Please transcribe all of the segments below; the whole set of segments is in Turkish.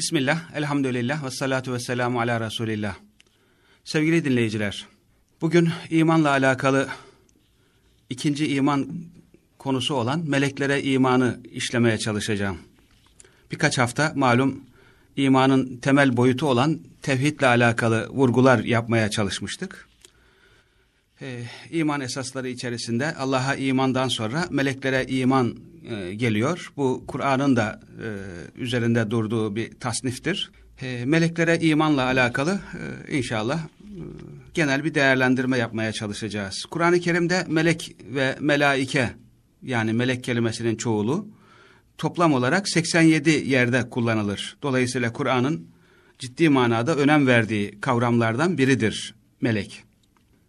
Bismillah, elhamdülillah ve salatu ve selamu ala Resulillah. Sevgili dinleyiciler, bugün imanla alakalı ikinci iman konusu olan meleklere imanı işlemeye çalışacağım. Birkaç hafta malum imanın temel boyutu olan tevhidle alakalı vurgular yapmaya çalışmıştık. Ee, iman esasları içerisinde Allah'a imandan sonra meleklere iman e, geliyor. Bu Kur'an'ın da e, üzerinde durduğu bir tasniftir. E, meleklere imanla alakalı e, inşallah e, genel bir değerlendirme yapmaya çalışacağız. Kur'an-ı Kerim'de melek ve melaike yani melek kelimesinin çoğulu toplam olarak 87 yerde kullanılır. Dolayısıyla Kur'an'ın ciddi manada önem verdiği kavramlardan biridir melek.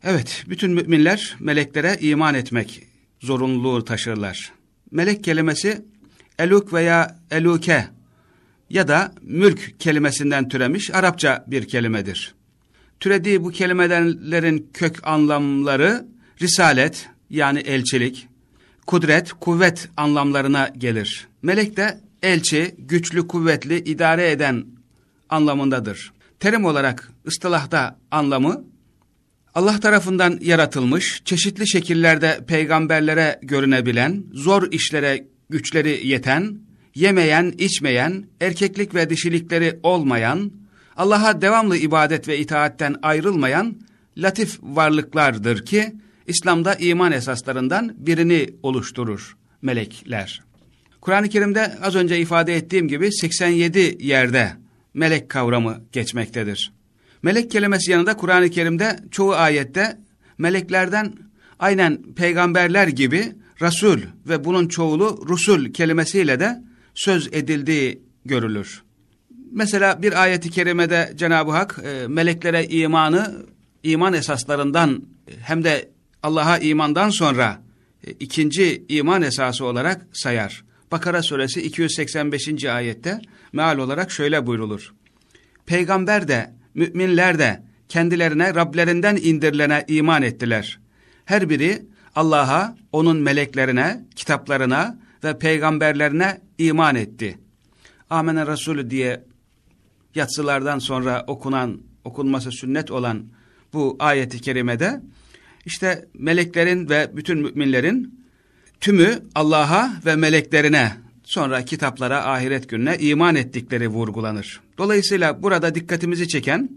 Evet, bütün müminler meleklere iman etmek zorunluluğu taşırlar. Melek kelimesi eluk veya eluke ya da mülk kelimesinden türemiş Arapça bir kelimedir. Türediği bu kelimelerin kök anlamları risalet yani elçilik, kudret, kuvvet anlamlarına gelir. Melek de elçi, güçlü, kuvvetli, idare eden anlamındadır. Terim olarak ıstılahta anlamı Allah tarafından yaratılmış, çeşitli şekillerde peygamberlere görünebilen, zor işlere güçleri yeten, yemeyen, içmeyen, erkeklik ve dişilikleri olmayan, Allah'a devamlı ibadet ve itaatten ayrılmayan latif varlıklardır ki, İslam'da iman esaslarından birini oluşturur melekler. Kur'an-ı Kerim'de az önce ifade ettiğim gibi 87 yerde melek kavramı geçmektedir. Melek kelimesi yanında Kur'an-ı Kerim'de çoğu ayette meleklerden aynen peygamberler gibi Resul ve bunun çoğulu Rusul kelimesiyle de söz edildiği görülür. Mesela bir ayeti kerimede Cenab-ı Hak e, meleklere imanı iman esaslarından hem de Allah'a imandan sonra e, ikinci iman esası olarak sayar. Bakara suresi 285. ayette meal olarak şöyle buyrulur. Peygamber de müminler de kendilerine Rablerinden indirilene iman ettiler. Her biri Allah'a, onun meleklerine, kitaplarına ve peygamberlerine iman etti. Amene Resulü diye yatsılardan sonra okunan, okunması sünnet olan bu ayeti kerimede işte meleklerin ve bütün müminlerin tümü Allah'a ve meleklerine sonra kitaplara, ahiret gününe iman ettikleri vurgulanır. Dolayısıyla burada dikkatimizi çeken,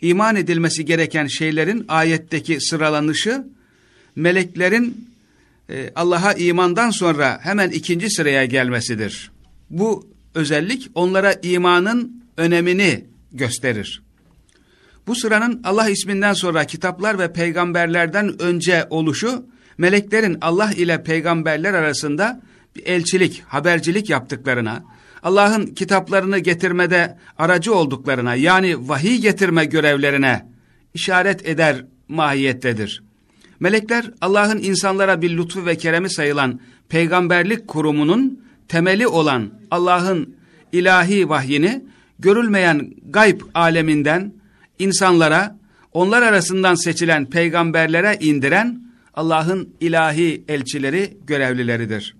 iman edilmesi gereken şeylerin ayetteki sıralanışı, meleklerin e, Allah'a imandan sonra hemen ikinci sıraya gelmesidir. Bu özellik onlara imanın önemini gösterir. Bu sıranın Allah isminden sonra kitaplar ve peygamberlerden önce oluşu, meleklerin Allah ile peygamberler arasında elçilik, habercilik yaptıklarına, Allah'ın kitaplarını getirmede aracı olduklarına yani vahiy getirme görevlerine işaret eder mahiyettedir. Melekler Allah'ın insanlara bir lütfu ve keremi sayılan peygamberlik kurumunun temeli olan Allah'ın ilahi vahyini görülmeyen gayb aleminden insanlara, onlar arasından seçilen peygamberlere indiren Allah'ın ilahi elçileri, görevlileridir.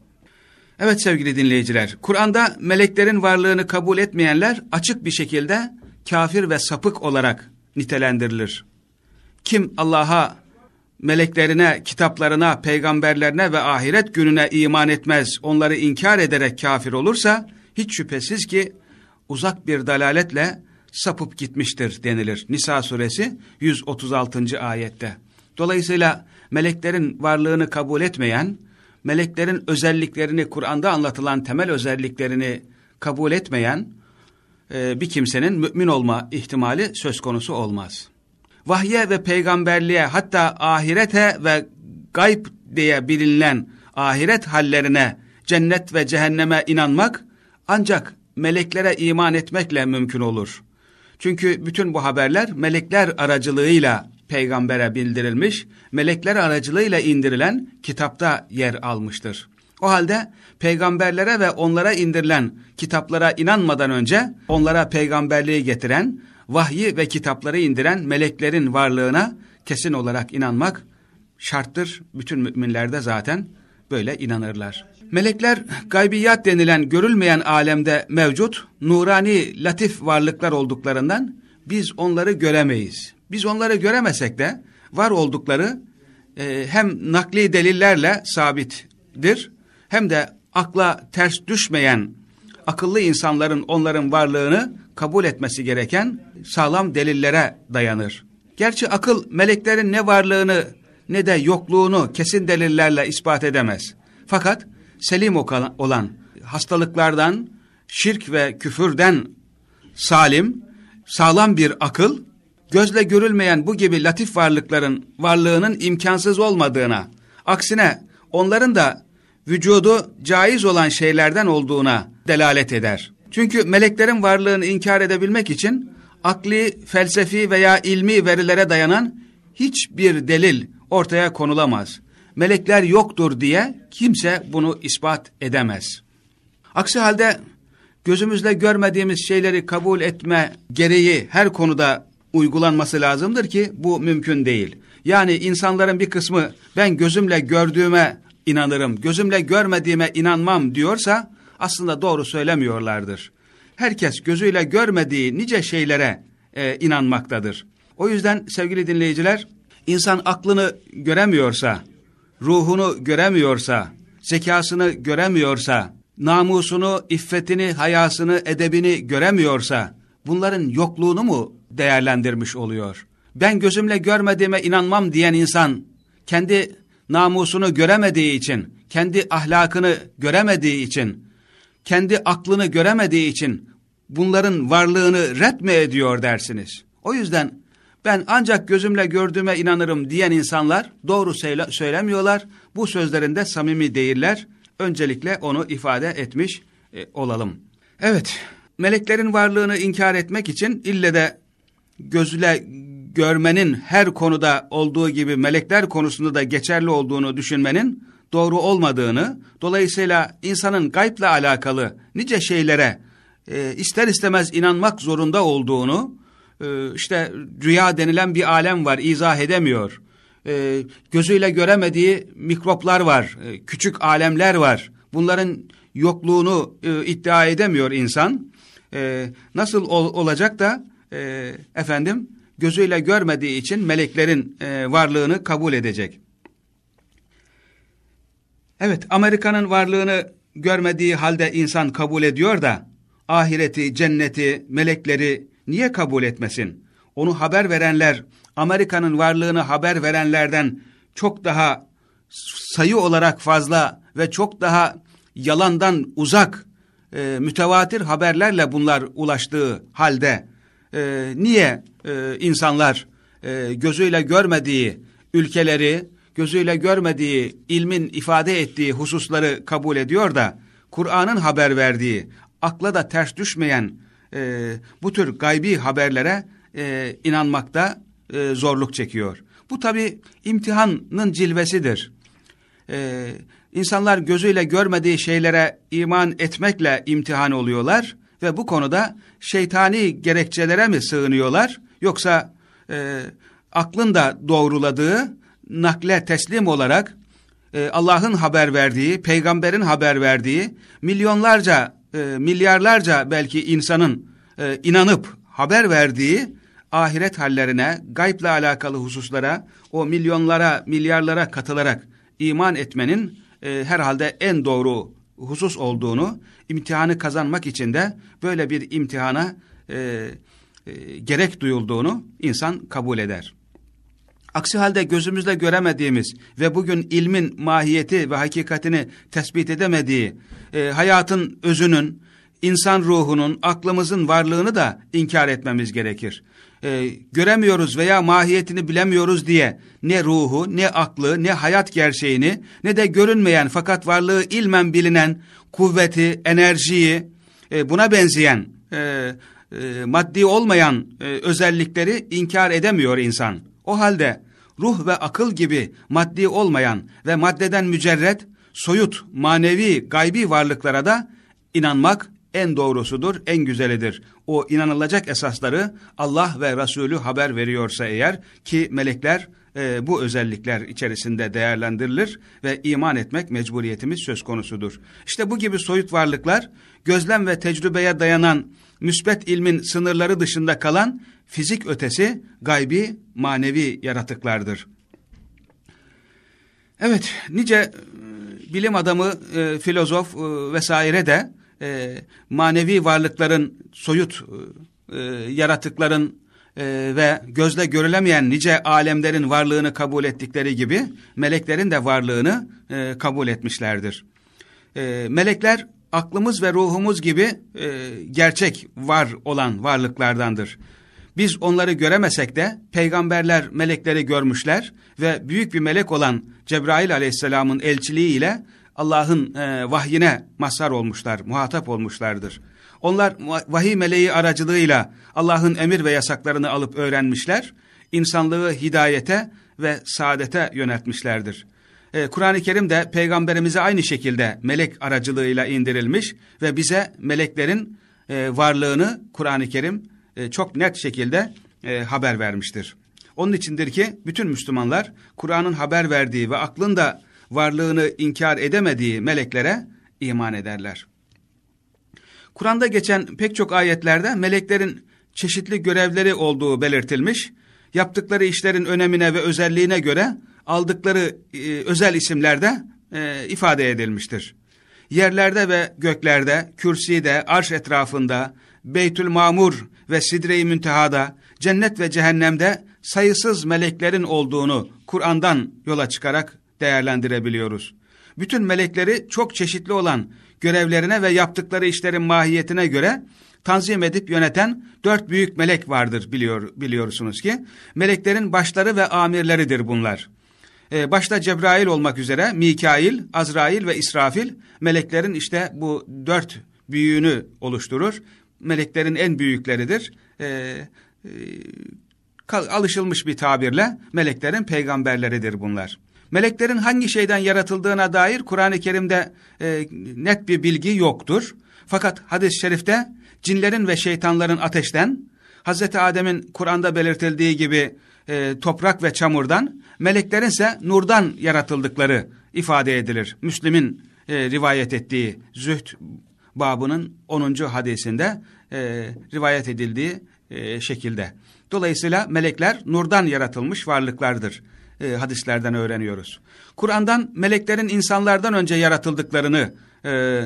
Evet sevgili dinleyiciler, Kur'an'da meleklerin varlığını kabul etmeyenler açık bir şekilde kafir ve sapık olarak nitelendirilir. Kim Allah'a, meleklerine, kitaplarına, peygamberlerine ve ahiret gününe iman etmez, onları inkar ederek kafir olursa, hiç şüphesiz ki uzak bir dalaletle sapıp gitmiştir denilir. Nisa suresi 136. ayette. Dolayısıyla meleklerin varlığını kabul etmeyen, meleklerin özelliklerini, Kur'an'da anlatılan temel özelliklerini kabul etmeyen e, bir kimsenin mümin olma ihtimali söz konusu olmaz. Vahye ve peygamberliğe hatta ahirete ve gayb diye bilinen ahiret hallerine, cennet ve cehenneme inanmak ancak meleklere iman etmekle mümkün olur. Çünkü bütün bu haberler melekler aracılığıyla peygambere bildirilmiş, melekler aracılığıyla indirilen kitapta yer almıştır. O halde peygamberlere ve onlara indirilen kitaplara inanmadan önce onlara peygamberliği getiren, vahyi ve kitapları indiren meleklerin varlığına kesin olarak inanmak şarttır. Bütün müminler de zaten böyle inanırlar. Melekler gaybiyat denilen görülmeyen alemde mevcut nurani latif varlıklar olduklarından biz onları göremeyiz. Biz onları göremesek de var oldukları e, hem nakli delillerle sabittir hem de akla ters düşmeyen akıllı insanların onların varlığını kabul etmesi gereken sağlam delillere dayanır. Gerçi akıl meleklerin ne varlığını ne de yokluğunu kesin delillerle ispat edemez. Fakat selim olan hastalıklardan, şirk ve küfürden salim, sağlam bir akıl, gözle görülmeyen bu gibi latif varlıkların varlığının imkansız olmadığına, aksine onların da vücudu caiz olan şeylerden olduğuna delalet eder. Çünkü meleklerin varlığını inkar edebilmek için akli, felsefi veya ilmi verilere dayanan hiçbir delil ortaya konulamaz. Melekler yoktur diye kimse bunu ispat edemez. Aksi halde gözümüzle görmediğimiz şeyleri kabul etme gereği her konuda uygulanması lazımdır ki bu mümkün değil. Yani insanların bir kısmı ben gözümle gördüğüme inanırım, gözümle görmediğime inanmam diyorsa aslında doğru söylemiyorlardır. Herkes gözüyle görmediği nice şeylere e, inanmaktadır. O yüzden sevgili dinleyiciler, insan aklını göremiyorsa, ruhunu göremiyorsa, zekasını göremiyorsa, namusunu, iffetini, hayasını, edebini göremiyorsa, bunların yokluğunu mu değerlendirmiş oluyor? Ben gözümle görmediğime inanmam diyen insan, kendi namusunu göremediği için, kendi ahlakını göremediği için, kendi aklını göremediği için bunların varlığını ret mi ediyor dersiniz? O yüzden ben ancak gözümle gördüğüme inanırım diyen insanlar doğru söyle söylemiyorlar. Bu sözlerinde samimi değiller. Öncelikle onu ifade etmiş e, olalım. Evet, meleklerin varlığını inkar etmek için ille de gözle görmenin her konuda olduğu gibi melekler konusunda da geçerli olduğunu düşünmenin doğru olmadığını, dolayısıyla insanın gaybla alakalı nice şeylere e, ister istemez inanmak zorunda olduğunu, e, işte rüya denilen bir alem var, izah edemiyor. E, gözüyle göremediği mikroplar var, e, küçük alemler var. Bunların yokluğunu e, iddia edemiyor insan. E, nasıl ol, olacak da e, efendim gözüyle görmediği için meleklerin e, varlığını kabul edecek. Evet Amerika'nın varlığını görmediği halde insan kabul ediyor da ahireti, cenneti, melekleri niye kabul etmesin? Onu haber verenler Amerika'nın varlığını haber verenlerden çok daha sayı olarak fazla ve çok daha yalandan uzak e, mütevatir haberlerle bunlar ulaştığı halde e, niye e, insanlar e, gözüyle görmediği ülkeleri, gözüyle görmediği ilmin ifade ettiği hususları kabul ediyor da Kur'an'ın haber verdiği, akla da ters düşmeyen e, bu tür gaybi haberlere e, inanmakta e, zorluk çekiyor. Bu tabi imtihanın cilvesidir. E, insanlar gözüyle görmediği şeylere iman etmekle imtihan oluyorlar ve bu konuda şeytani gerekçelere mi sığınıyorlar? Yoksa e, aklın da doğruladığı nakle teslim olarak e, Allah'ın haber verdiği, peygamberin haber verdiği milyonlarca, e, milyarlarca belki insanın e, inanıp haber verdiği ahiret hallerine, gayble alakalı hususlara, o milyonlara, milyarlara katılarak iman etmenin e, herhalde en doğru husus olduğunu, imtihanı kazanmak için de böyle bir imtihana e, e, gerek duyulduğunu insan kabul eder. Aksi halde gözümüzle göremediğimiz ve bugün ilmin mahiyeti ve hakikatini tespit edemediği, e, hayatın özünün, insan ruhunun, aklımızın varlığını da inkar etmemiz gerekir. E, göremiyoruz veya mahiyetini bilemiyoruz diye ne ruhu, ne aklı, ne hayat gerçeğini, ne de görünmeyen fakat varlığı ilmen bilinen kuvveti, enerjiyi, e, buna benzeyen, e, e, maddi olmayan e, özellikleri inkar edemiyor insan. O halde ruh ve akıl gibi maddi olmayan ve maddeden mücerret, soyut, manevi, gaybi varlıklara da inanmak en doğrusudur, en güzelidir. O inanılacak esasları Allah ve Resulü haber veriyorsa eğer ki melekler e, bu özellikler içerisinde değerlendirilir ve iman etmek mecburiyetimiz söz konusudur. İşte bu gibi soyut varlıklar gözlem ve tecrübeye dayanan müsbet ilmin sınırları dışında kalan fizik ötesi gaybi manevi yaratıklardır. Evet nice e, bilim adamı, e, filozof e, vesaire de e, manevi varlıkların, soyut e, yaratıkların e, ve gözle görülemeyen nice alemlerin varlığını kabul ettikleri gibi meleklerin de varlığını e, kabul etmişlerdir. E, melekler aklımız ve ruhumuz gibi e, gerçek var olan varlıklardandır. Biz onları göremesek de peygamberler melekleri görmüşler ve büyük bir melek olan Cebrail aleyhisselamın elçiliği ile Allah'ın e, vahyine mazhar olmuşlar, muhatap olmuşlardır. Onlar vahiy meleği aracılığıyla Allah'ın emir ve yasaklarını alıp öğrenmişler, insanlığı hidayete ve saadete yöneltmişlerdir. Ee, Kur'an-ı Kerim de peygamberimize aynı şekilde melek aracılığıyla indirilmiş ve bize meleklerin e, varlığını Kur'an-ı Kerim e, çok net şekilde e, haber vermiştir. Onun içindir ki bütün Müslümanlar Kur'an'ın haber verdiği ve aklın da varlığını inkar edemediği meleklere iman ederler. Kur'an'da geçen pek çok ayetlerde meleklerin çeşitli görevleri olduğu belirtilmiş, yaptıkları işlerin önemine ve özelliğine göre aldıkları e, özel isimlerde e, ifade edilmiştir. Yerlerde ve göklerde, kürside, arş etrafında, Beytül Mamur ve Sidre-i Münteha'da, cennet ve cehennemde sayısız meleklerin olduğunu Kur'an'dan yola çıkarak değerlendirebiliyoruz. Bütün melekleri çok çeşitli olan görevlerine ve yaptıkları işlerin mahiyetine göre tanzim edip yöneten dört büyük melek vardır biliyor, biliyorsunuz ki. Meleklerin başları ve amirleridir bunlar. Ee, başta Cebrail olmak üzere Mikail, Azrail ve İsrafil meleklerin işte bu dört büyüğünü oluşturur. Meleklerin en büyükleridir. Ee, e, alışılmış bir tabirle meleklerin peygamberleridir bunlar. Meleklerin hangi şeyden yaratıldığına dair Kur'an-ı Kerim'de e, net bir bilgi yoktur. Fakat hadis-i şerifte cinlerin ve şeytanların ateşten, Hazreti Adem'in Kur'an'da belirtildiği gibi e, toprak ve çamurdan, meleklerin ise nurdan yaratıldıkları ifade edilir. Müslim'in e, rivayet ettiği Zühd babının 10. hadisinde e, rivayet edildiği e, şekilde. Dolayısıyla melekler nurdan yaratılmış varlıklardır e, hadislerden öğreniyoruz. Kur'an'dan meleklerin insanlardan önce yaratıldıklarını e,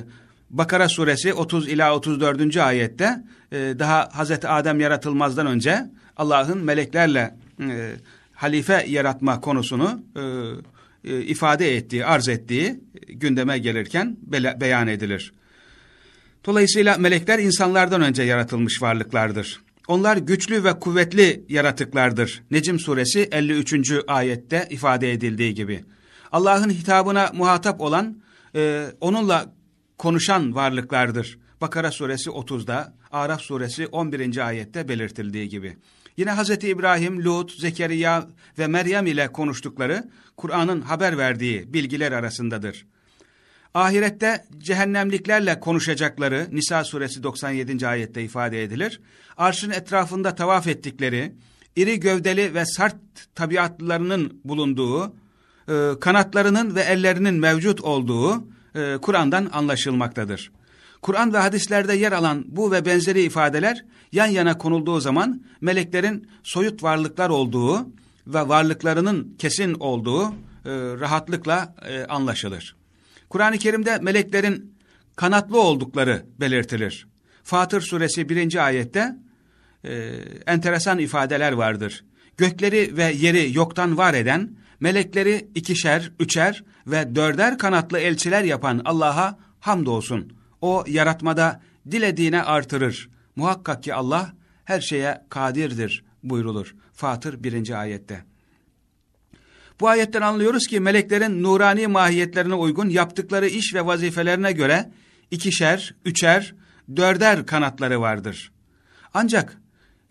Bakara suresi 30 ila 34. ayette e, daha Hazreti Adem yaratılmazdan önce Allah'ın meleklerle e, halife yaratma konusunu e, e, ifade ettiği, arz ettiği gündeme gelirken be beyan edilir. Dolayısıyla melekler insanlardan önce yaratılmış varlıklardır. Onlar güçlü ve kuvvetli yaratıklardır. Necim suresi 53. ayette ifade edildiği gibi. Allah'ın hitabına muhatap olan, e, onunla konuşan varlıklardır. Bakara suresi 30'da, Araf suresi 11. ayette belirtildiği gibi. Yine Hz. İbrahim, Lut, Zekeriya ve Meryem ile konuştukları Kur'an'ın haber verdiği bilgiler arasındadır. Ahirette cehennemliklerle konuşacakları Nisa suresi 97. ayette ifade edilir. Arşın etrafında tavaf ettikleri, iri gövdeli ve sert tabiatlarının bulunduğu, e, kanatlarının ve ellerinin mevcut olduğu e, Kur'an'dan anlaşılmaktadır. Kur'an ve hadislerde yer alan bu ve benzeri ifadeler yan yana konulduğu zaman meleklerin soyut varlıklar olduğu ve varlıklarının kesin olduğu e, rahatlıkla anlaşılır. Kur'an-ı Kerim'de meleklerin kanatlı oldukları belirtilir. Fatır suresi birinci ayette e, enteresan ifadeler vardır. Gökleri ve yeri yoktan var eden, melekleri ikişer, üçer ve dörder kanatlı elçiler yapan Allah'a hamdolsun. O yaratmada dilediğine artırır. Muhakkak ki Allah her şeye kadirdir buyrulur. Fatır birinci ayette. Bu ayetten anlıyoruz ki meleklerin nurani mahiyetlerine uygun yaptıkları iş ve vazifelerine göre ikişer, üçer, dörder kanatları vardır. Ancak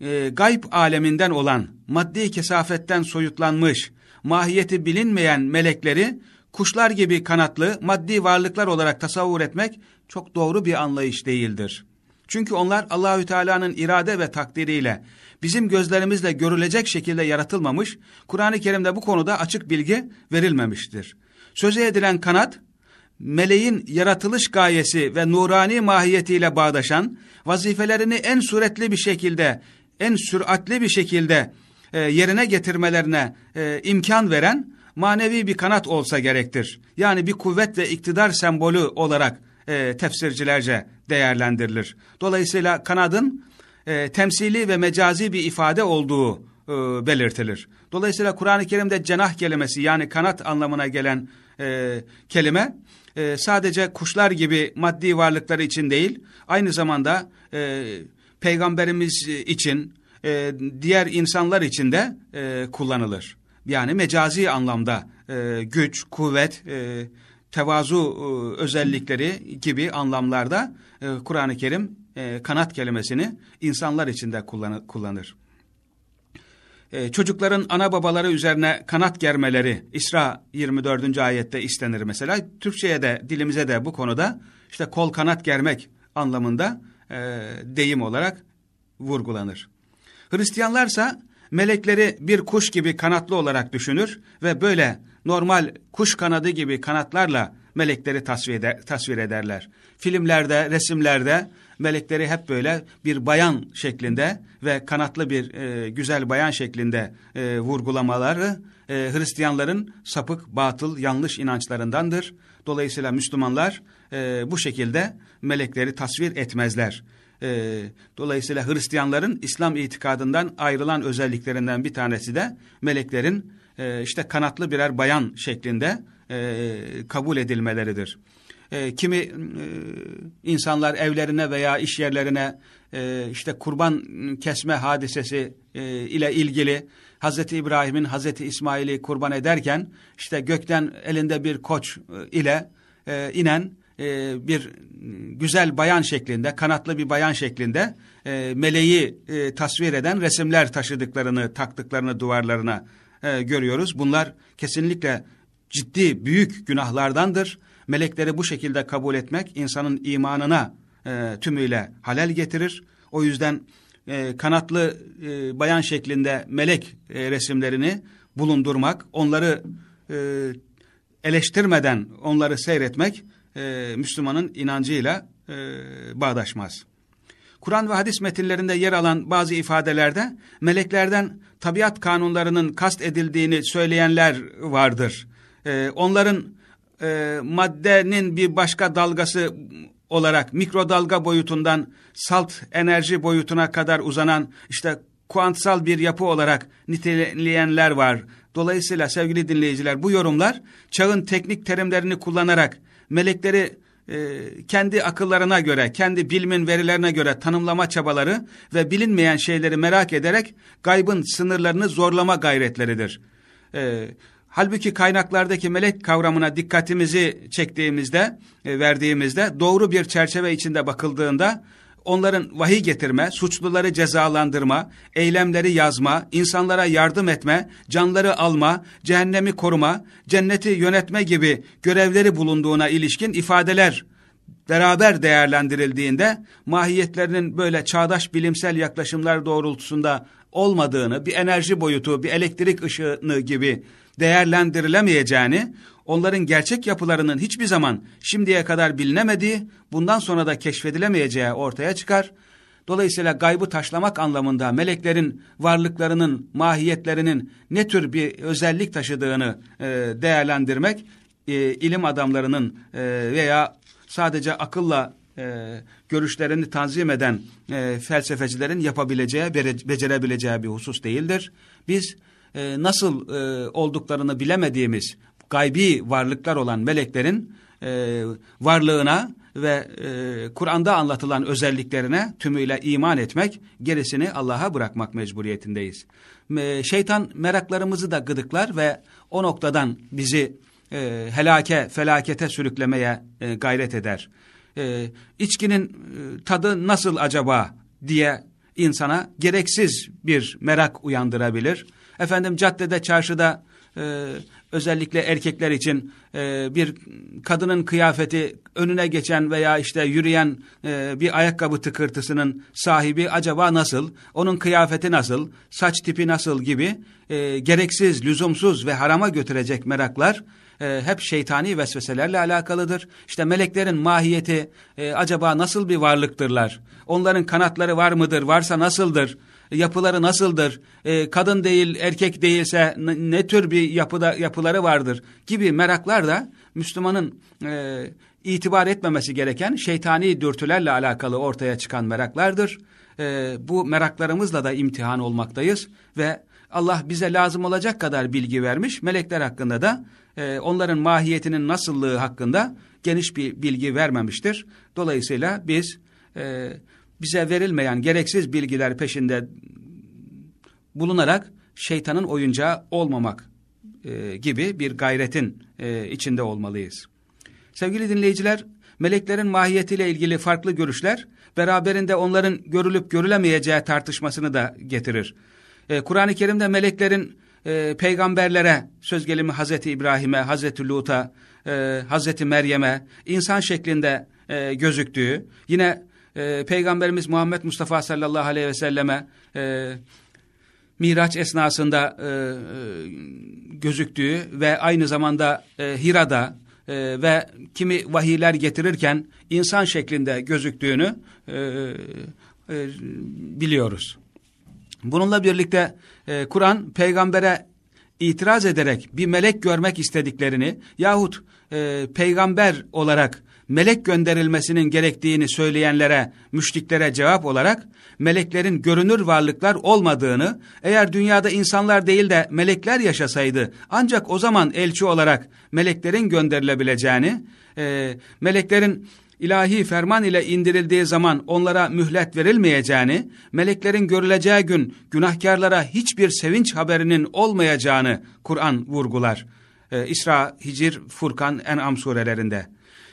e, gayb aleminden olan maddi kesafetten soyutlanmış, mahiyeti bilinmeyen melekleri kuşlar gibi kanatlı maddi varlıklar olarak tasavvur etmek çok doğru bir anlayış değildir. Çünkü onlar Allahü Teala'nın irade ve takdiriyle bizim gözlerimizle görülecek şekilde yaratılmamış, Kur'an-ı Kerim'de bu konuda açık bilgi verilmemiştir. Söze edilen kanat, meleğin yaratılış gayesi ve nurani mahiyetiyle bağdaşan, vazifelerini en suretli bir şekilde, en süratli bir şekilde e, yerine getirmelerine e, imkan veren manevi bir kanat olsa gerektir. Yani bir kuvvet ve iktidar sembolü olarak e, tefsircilerce değerlendirilir. Dolayısıyla kanadın e, temsili ve mecazi bir ifade olduğu e, belirtilir. Dolayısıyla Kur'an-ı Kerim'de cenah kelimesi yani kanat anlamına gelen e, kelime e, sadece kuşlar gibi maddi varlıkları için değil, aynı zamanda e, peygamberimiz için, e, diğer insanlar için de e, kullanılır. Yani mecazi anlamda e, güç, kuvvet, e, tevazu e, özellikleri gibi anlamlarda e, Kur'an-ı Kerim e, kanat kelimesini insanlar için de kullanır. E, çocukların ana babaları üzerine kanat germeleri İsra 24. ayette istenir mesela. Türkçe'ye de dilimize de bu konuda işte kol kanat germek anlamında deyim olarak vurgulanır. Hristiyanlarsa melekleri bir kuş gibi kanatlı olarak düşünür ve böyle normal kuş kanadı gibi kanatlarla melekleri tasvir, eder, tasvir ederler. Filmlerde, resimlerde melekleri hep böyle bir bayan şeklinde ve kanatlı bir e, güzel bayan şeklinde e, vurgulamaları e, Hristiyanların sapık, batıl, yanlış inançlarındandır. Dolayısıyla Müslümanlar e, bu şekilde melekleri tasvir etmezler. E, dolayısıyla Hristiyanların İslam itikadından ayrılan özelliklerinden bir tanesi de meleklerin e, işte kanatlı birer bayan şeklinde e, kabul edilmeleridir. E, kimi e, insanlar evlerine veya iş yerlerine e, işte kurban kesme hadisesi e, ile ilgili Hazreti İbrahim'in Hazreti İsmail'i kurban ederken işte gökten elinde bir koç e, ile e, inen e, bir güzel bayan şeklinde, kanatlı bir bayan şeklinde e, meleği e, tasvir eden resimler taşıdıklarını, taktıklarını duvarlarına e, görüyoruz. Bunlar kesinlikle ciddi, büyük günahlardandır. Melekleri bu şekilde kabul etmek insanın imanına e, tümüyle halel getirir. O yüzden e, kanatlı e, bayan şeklinde melek e, resimlerini bulundurmak, onları e, eleştirmeden onları seyretmek e, Müslümanın inancıyla e, bağdaşmaz. Kur'an ve hadis metinlerinde yer alan bazı ifadelerde meleklerden tabiat kanunlarının kast edildiğini söyleyenler vardır. E, onların e, maddenin bir başka dalgası olarak mikrodalga boyutundan salt enerji boyutuna kadar uzanan işte kuantsal bir yapı olarak niteleyenler var. Dolayısıyla sevgili dinleyiciler bu yorumlar çağın teknik terimlerini kullanarak melekleri e, kendi akıllarına göre, kendi bilimin verilerine göre tanımlama çabaları ve bilinmeyen şeyleri merak ederek gaybın sınırlarını zorlama gayretleridir. E, halbuki kaynaklardaki melek kavramına dikkatimizi çektiğimizde, e, verdiğimizde doğru bir çerçeve içinde bakıldığında onların vahiy getirme, suçluları cezalandırma, eylemleri yazma, insanlara yardım etme, canları alma, cehennemi koruma, cenneti yönetme gibi görevleri bulunduğuna ilişkin ifadeler beraber değerlendirildiğinde mahiyetlerinin böyle çağdaş bilimsel yaklaşımlar doğrultusunda olmadığını, bir enerji boyutu, bir elektrik ışını gibi değerlendirilemeyeceğini, onların gerçek yapılarının hiçbir zaman şimdiye kadar bilinemediği, bundan sonra da keşfedilemeyeceği ortaya çıkar. Dolayısıyla gaybı taşlamak anlamında meleklerin varlıklarının, mahiyetlerinin ne tür bir özellik taşıdığını e, değerlendirmek, e, ilim adamlarının e, veya sadece akılla e, görüşlerini tanzim eden e, felsefecilerin yapabileceği, becerebileceği bir husus değildir. Biz e, nasıl e, olduklarını bilemediğimiz gaybi varlıklar olan meleklerin e, varlığına ve e, Kur'an'da anlatılan özelliklerine tümüyle iman etmek, gerisini Allah'a bırakmak mecburiyetindeyiz. E, şeytan meraklarımızı da gıdıklar ve o noktadan bizi e, helake, felakete sürüklemeye e, gayret eder. E, içkinin e, tadı nasıl acaba diye insana gereksiz bir merak uyandırabilir efendim caddede, çarşıda e, özellikle erkekler için e, bir kadının kıyafeti önüne geçen veya işte yürüyen e, bir ayakkabı tıkırtısının sahibi acaba nasıl, onun kıyafeti nasıl, saç tipi nasıl gibi e, gereksiz, lüzumsuz ve harama götürecek meraklar e, hep şeytani vesveselerle alakalıdır. İşte meleklerin mahiyeti e, acaba nasıl bir varlıktırlar? Onların kanatları var mıdır? Varsa nasıldır? yapıları nasıldır, e, kadın değil erkek değilse ne tür bir yapıda yapıları vardır gibi meraklar da Müslümanın e, itibar etmemesi gereken şeytani dürtülerle alakalı ortaya çıkan meraklardır. E, bu meraklarımızla da imtihan olmaktayız ve Allah bize lazım olacak kadar bilgi vermiş. Melekler hakkında da e, onların mahiyetinin nasıllığı hakkında geniş bir bilgi vermemiştir. Dolayısıyla biz e, bize verilmeyen gereksiz bilgiler peşinde bulunarak şeytanın oyuncağı olmamak e, gibi bir gayretin e, içinde olmalıyız. Sevgili dinleyiciler, meleklerin mahiyetiyle ilgili farklı görüşler, beraberinde onların görülüp görülemeyeceği tartışmasını da getirir. E, Kur'an-ı Kerim'de meleklerin e, peygamberlere, söz gelimi Hazreti İbrahim'e, Hazreti Lut'a, e, Hazreti Meryem'e insan şeklinde e, gözüktüğü, yine e, Peygamberimiz Muhammed Mustafa sallallahu aleyhi ve selleme e, Miraç esnasında e, e, gözüktüğü ve aynı zamanda e, Hira'da e, ve kimi vahiyler getirirken insan şeklinde gözüktüğünü e, e, biliyoruz. Bununla birlikte e, Kur'an peygambere itiraz ederek bir melek görmek istediklerini yahut e, peygamber olarak melek gönderilmesinin gerektiğini söyleyenlere, müşriklere cevap olarak meleklerin görünür varlıklar olmadığını, eğer dünyada insanlar değil de melekler yaşasaydı ancak o zaman elçi olarak meleklerin gönderilebileceğini, e, meleklerin ilahi ferman ile indirildiği zaman onlara mühlet verilmeyeceğini, meleklerin görüleceği gün günahkarlara hiçbir sevinç haberinin olmayacağını Kur'an vurgular. Ee, İsra, Hicr, Furkan, En'am surelerinde.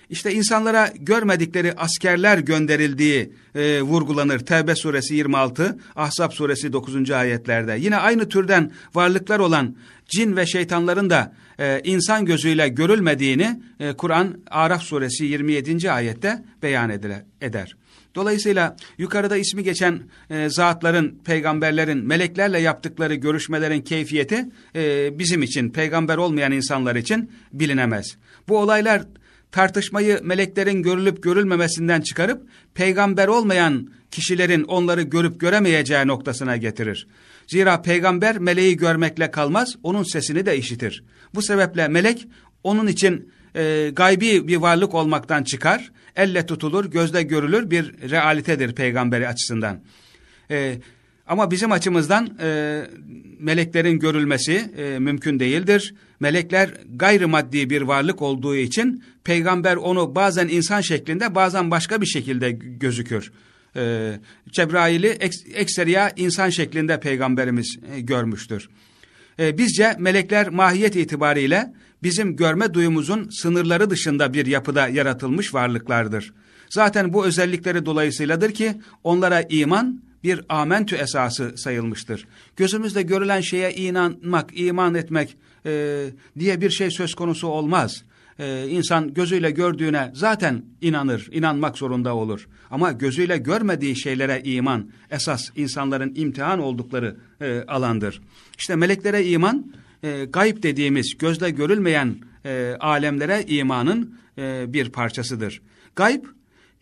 İşte insanlara görmedikleri askerler gönderildiği e, vurgulanır. Tevbe suresi 26, Ahzab suresi 9. ayetlerde. Yine aynı türden varlıklar olan cin ve şeytanların da e, insan gözüyle görülmediğini e, Kur'an Araf suresi 27. ayette beyan ediler, eder. Dolayısıyla yukarıda ismi geçen e, zatların, peygamberlerin, meleklerle yaptıkları görüşmelerin keyfiyeti e, bizim için, peygamber olmayan insanlar için bilinemez. Bu olaylar tartışmayı meleklerin görülüp görülmemesinden çıkarıp peygamber olmayan kişilerin onları görüp göremeyeceği noktasına getirir. Zira peygamber meleği görmekle kalmaz, onun sesini de işitir. Bu sebeple melek onun için e, gaybi bir varlık olmaktan çıkar, elle tutulur, gözle görülür bir realitedir peygamberi açısından. E, ama bizim açımızdan e, meleklerin görülmesi e, mümkün değildir. Melekler gayrimaddi bir varlık olduğu için peygamber onu bazen insan şeklinde bazen başka bir şekilde gözükür. E, Cebrail'i eks, ekseriya insan şeklinde peygamberimiz e, görmüştür. E, bizce melekler mahiyet itibariyle bizim görme duyumuzun sınırları dışında bir yapıda yaratılmış varlıklardır. Zaten bu özellikleri dolayısıyladır ki onlara iman bir amentü esası sayılmıştır. Gözümüzle görülen şeye inanmak, iman etmek e, diye bir şey söz konusu olmaz. E, insan gözüyle gördüğüne zaten inanır, inanmak zorunda olur. Ama gözüyle görmediği şeylere iman esas insanların imtihan oldukları e, alandır. İşte meleklere iman, e, gayb dediğimiz gözle görülmeyen e, alemlere imanın e, bir parçasıdır. Gayb,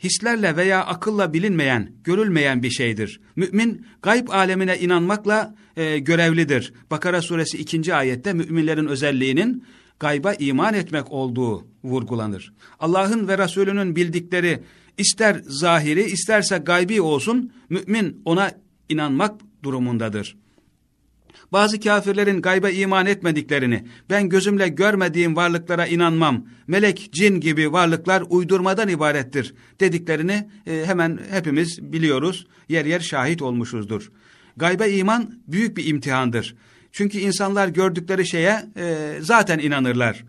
hislerle veya akılla bilinmeyen, görülmeyen bir şeydir. Mümin gayb alemine inanmakla e, görevlidir. Bakara suresi 2. ayette müminlerin özelliğinin gayba iman etmek olduğu vurgulanır. Allah'ın ve Resulünün bildikleri ister zahiri isterse gaybi olsun mümin ona inanmak durumundadır. Bazı kafirlerin gayba iman etmediklerini, ben gözümle görmediğim varlıklara inanmam, melek, cin gibi varlıklar uydurmadan ibarettir dediklerini e, hemen hepimiz biliyoruz, yer yer şahit olmuşuzdur. Gayba iman büyük bir imtihandır. Çünkü insanlar gördükleri şeye e, zaten inanırlar.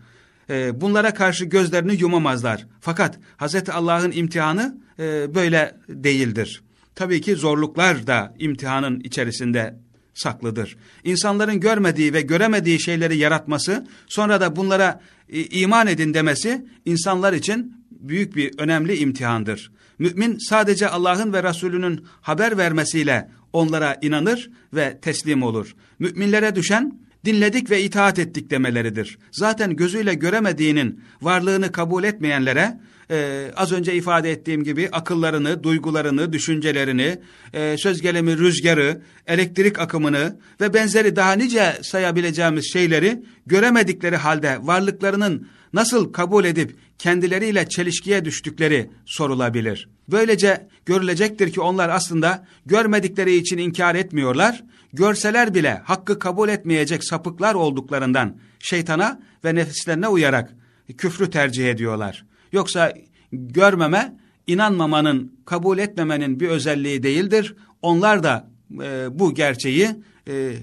E, bunlara karşı gözlerini yumamazlar. Fakat Hz. Allah'ın imtihanı e, böyle değildir. Tabii ki zorluklar da imtihanın içerisinde saklıdır. İnsanların görmediği ve göremediği şeyleri yaratması, sonra da bunlara e, iman edin demesi insanlar için büyük bir önemli imtihandır. Mümin sadece Allah'ın ve Resulünün haber vermesiyle onlara inanır ve teslim olur. Müminlere düşen dinledik ve itaat ettik demeleridir. Zaten gözüyle göremediğinin varlığını kabul etmeyenlere e, az önce ifade ettiğim gibi akıllarını, duygularını, düşüncelerini, e, söz gelimi rüzgarı, elektrik akımını ve benzeri daha nice sayabileceğimiz şeyleri göremedikleri halde varlıklarının nasıl kabul edip kendileriyle çelişkiye düştükleri sorulabilir. Böylece görülecektir ki onlar aslında görmedikleri için inkar etmiyorlar, görseler bile hakkı kabul etmeyecek sapıklar olduklarından şeytana ve nefislerine uyarak küfrü tercih ediyorlar. Yoksa görmeme, inanmamanın, kabul etmemenin bir özelliği değildir. Onlar da e, bu gerçeği e,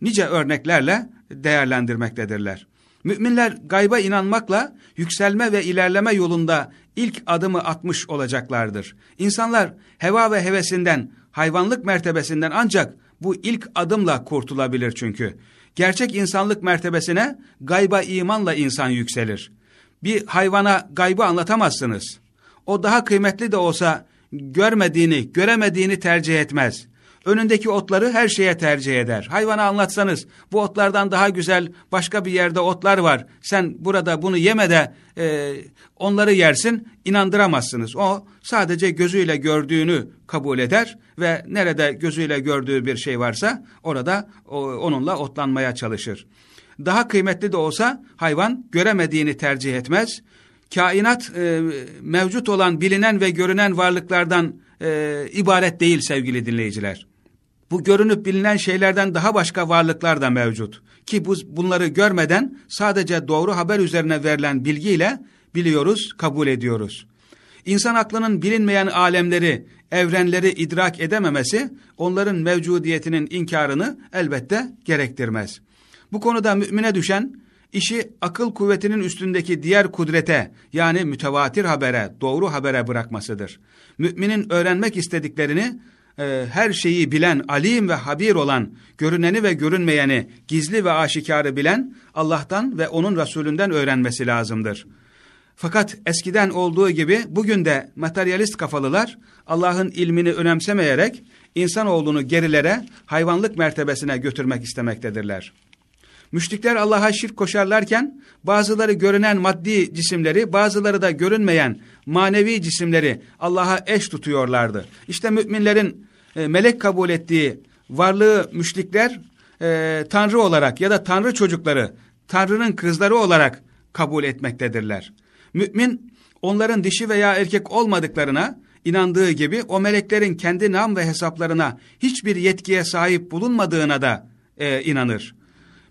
nice örneklerle değerlendirmektedirler. Müminler gayba inanmakla yükselme ve ilerleme yolunda ilk adımı atmış olacaklardır. İnsanlar heva ve hevesinden, hayvanlık mertebesinden ancak bu ilk adımla kurtulabilir çünkü. Gerçek insanlık mertebesine gayba imanla insan yükselir. Bir hayvana gaybı anlatamazsınız. O daha kıymetli de olsa görmediğini, göremediğini tercih etmez. Önündeki otları her şeye tercih eder. Hayvana anlatsanız bu otlardan daha güzel başka bir yerde otlar var. Sen burada bunu yeme de e, onları yersin inandıramazsınız. O sadece gözüyle gördüğünü kabul eder ve nerede gözüyle gördüğü bir şey varsa orada o, onunla otlanmaya çalışır. Daha kıymetli de olsa hayvan göremediğini tercih etmez. Kainat e, mevcut olan bilinen ve görünen varlıklardan e, ibaret değil sevgili dinleyiciler. Bu görünüp bilinen şeylerden daha başka varlıklar da mevcut. Ki bu, bunları görmeden sadece doğru haber üzerine verilen bilgiyle biliyoruz, kabul ediyoruz. İnsan aklının bilinmeyen alemleri, evrenleri idrak edememesi onların mevcudiyetinin inkarını elbette gerektirmez. Bu konuda mümine düşen işi akıl kuvvetinin üstündeki diğer kudrete yani mütevatir habere, doğru habere bırakmasıdır. Müminin öğrenmek istediklerini e, her şeyi bilen, alim ve habir olan, görüneni ve görünmeyeni, gizli ve aşikarı bilen Allah'tan ve onun Resulünden öğrenmesi lazımdır. Fakat eskiden olduğu gibi bugün de materyalist kafalılar Allah'ın ilmini önemsemeyerek insanoğlunu gerilere, hayvanlık mertebesine götürmek istemektedirler. Müşrikler Allah'a şirk koşarlarken bazıları görünen maddi cisimleri, bazıları da görünmeyen manevi cisimleri Allah'a eş tutuyorlardı. İşte müminlerin e, melek kabul ettiği varlığı müşrikler e, Tanrı olarak ya da Tanrı çocukları, Tanrı'nın kızları olarak kabul etmektedirler. Mümin onların dişi veya erkek olmadıklarına inandığı gibi o meleklerin kendi nam ve hesaplarına hiçbir yetkiye sahip bulunmadığına da e, inanır.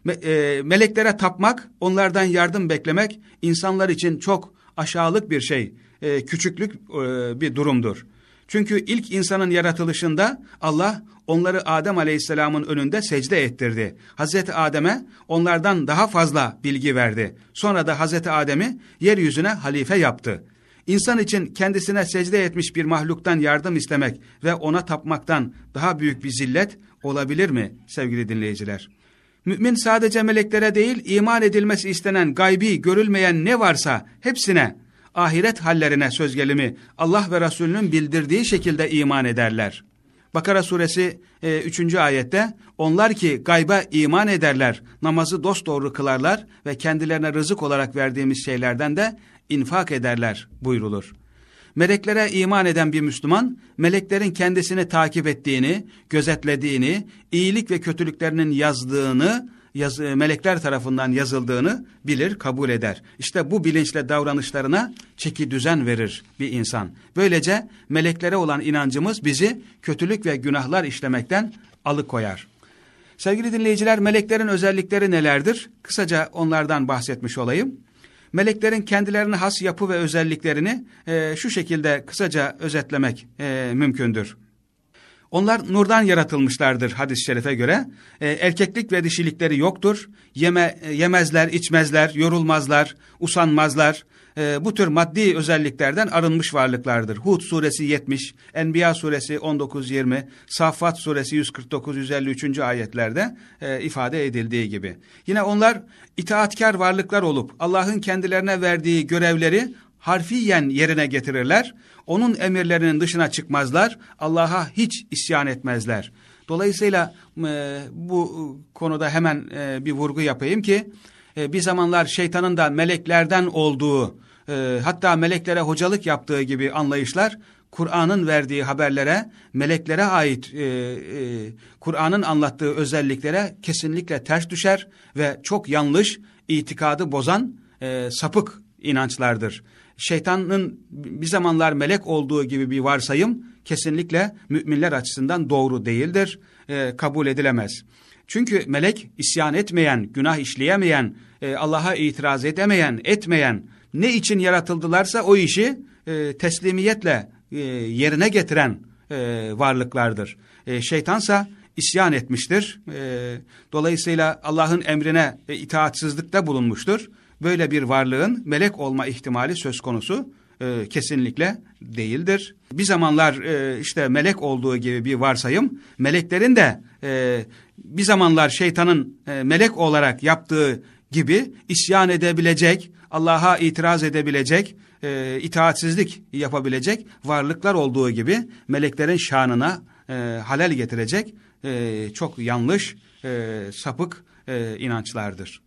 Me, e, meleklere tapmak, onlardan yardım beklemek insanlar için çok aşağılık bir şey, e, küçüklük e, bir durumdur. Çünkü ilk insanın yaratılışında Allah onları Adem Aleyhisselam'ın önünde secde ettirdi. Hazreti Adem'e onlardan daha fazla bilgi verdi. Sonra da Hazreti Adem'i yeryüzüne halife yaptı. İnsan için kendisine secde etmiş bir mahluktan yardım istemek ve ona tapmaktan daha büyük bir zillet olabilir mi sevgili dinleyiciler? Mümin sadece meleklere değil iman edilmesi istenen gaybi görülmeyen ne varsa hepsine ahiret hallerine söz gelimi Allah ve Resulünün bildirdiği şekilde iman ederler. Bakara suresi 3. E, ayette onlar ki gayba iman ederler, namazı dosdoğru kılarlar ve kendilerine rızık olarak verdiğimiz şeylerden de infak ederler buyrulur. Meleklere iman eden bir Müslüman, meleklerin kendisini takip ettiğini, gözetlediğini, iyilik ve kötülüklerinin yazdığını yaz, melekler tarafından yazıldığını bilir, kabul eder. İşte bu bilinçle davranışlarına çeki düzen verir bir insan. Böylece meleklere olan inancımız bizi kötülük ve günahlar işlemekten alıkoyar. Sevgili dinleyiciler, meleklerin özellikleri nelerdir? Kısaca onlardan bahsetmiş olayım. Meleklerin kendilerine has yapı ve özelliklerini e, şu şekilde kısaca özetlemek e, mümkündür. Onlar nurdan yaratılmışlardır hadis-i şerife göre. E, erkeklik ve dişilikleri yoktur. Yeme, e, yemezler, içmezler, yorulmazlar, usanmazlar. E, bu tür maddi özelliklerden arınmış varlıklardır. Hud suresi 70, Enbiya suresi 19-20, Saffat suresi 149-153. ayetlerde e, ifade edildiği gibi. Yine onlar itaatkar varlıklar olup Allah'ın kendilerine verdiği görevleri harfiyen yerine getirirler. Onun emirlerinin dışına çıkmazlar. Allah'a hiç isyan etmezler. Dolayısıyla e, bu konuda hemen e, bir vurgu yapayım ki e, bir zamanlar şeytanın da meleklerden olduğu e, hatta meleklere hocalık yaptığı gibi anlayışlar Kur'an'ın verdiği haberlere, meleklere ait e, e, Kur'an'ın anlattığı özelliklere kesinlikle ters düşer ve çok yanlış, itikadı bozan e, sapık inançlardır şeytanın bir zamanlar melek olduğu gibi bir varsayım kesinlikle müminler açısından doğru değildir, e, kabul edilemez. Çünkü melek isyan etmeyen, günah işleyemeyen, e, Allah'a itiraz edemeyen, etmeyen, ne için yaratıldılarsa o işi e, teslimiyetle e, yerine getiren e, varlıklardır. E, şeytansa isyan etmiştir. E, dolayısıyla Allah'ın emrine e, itaatsizlikte bulunmuştur böyle bir varlığın melek olma ihtimali söz konusu e, kesinlikle değildir. Bir zamanlar e, işte melek olduğu gibi bir varsayım, meleklerin de e, bir zamanlar şeytanın e, melek olarak yaptığı gibi isyan edebilecek, Allah'a itiraz edebilecek, e, itaatsizlik yapabilecek varlıklar olduğu gibi meleklerin şanına e, halel getirecek e, çok yanlış, e, sapık e, inançlardır.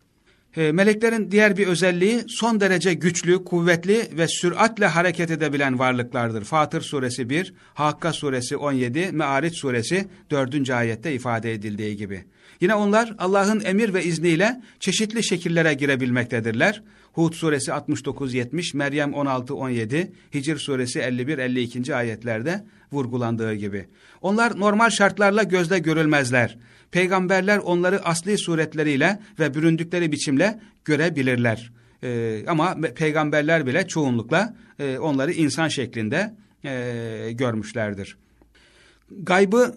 E, meleklerin diğer bir özelliği son derece güçlü, kuvvetli ve süratle hareket edebilen varlıklardır. Fatır suresi 1, Hakka suresi 17, Me'ariç suresi 4. ayette ifade edildiği gibi. Yine onlar Allah'ın emir ve izniyle çeşitli şekillere girebilmektedirler. Hud suresi 69-70, Meryem 16-17, Hicr suresi 51-52. ayetlerde vurgulandığı gibi. Onlar normal şartlarla gözle görülmezler. Peygamberler onları asli suretleriyle ve büründükleri biçimle görebilirler. Ee, ama peygamberler bile çoğunlukla e, onları insan şeklinde e, görmüşlerdir. Gaybı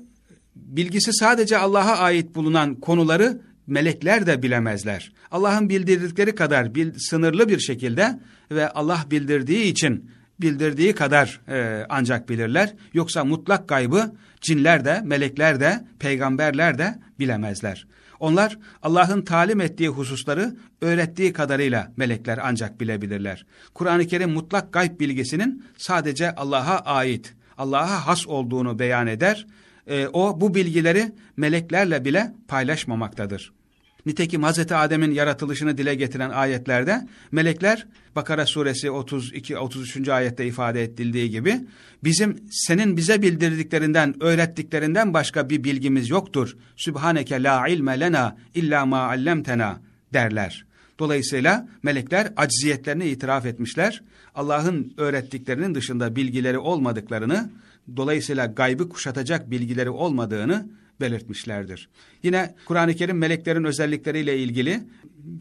bilgisi sadece Allah'a ait bulunan konuları melekler de bilemezler. Allah'ın bildirdikleri kadar bil, sınırlı bir şekilde ve Allah bildirdiği için bildirdiği kadar e, ancak bilirler. Yoksa mutlak gaybı cinler de, melekler de, peygamberler de bilemezler. Onlar Allah'ın talim ettiği hususları öğrettiği kadarıyla melekler ancak bilebilirler. Kur'an-ı Kerim mutlak gayb bilgisinin sadece Allah'a ait, Allah'a has olduğunu beyan eder. E, o bu bilgileri meleklerle bile paylaşmamaktadır. Nitekim Hazreti Adem'in yaratılışını dile getiren ayetlerde melekler Bakara suresi 32-33. ayette ifade edildiği gibi bizim senin bize bildirdiklerinden, öğrettiklerinden başka bir bilgimiz yoktur. Sübhaneke la ilme lena illa ma allemtena derler. Dolayısıyla melekler acziyetlerini itiraf etmişler. Allah'ın öğrettiklerinin dışında bilgileri olmadıklarını, dolayısıyla gaybı kuşatacak bilgileri olmadığını belirtmişlerdir. Yine Kur'an-ı Kerim meleklerin özellikleriyle ilgili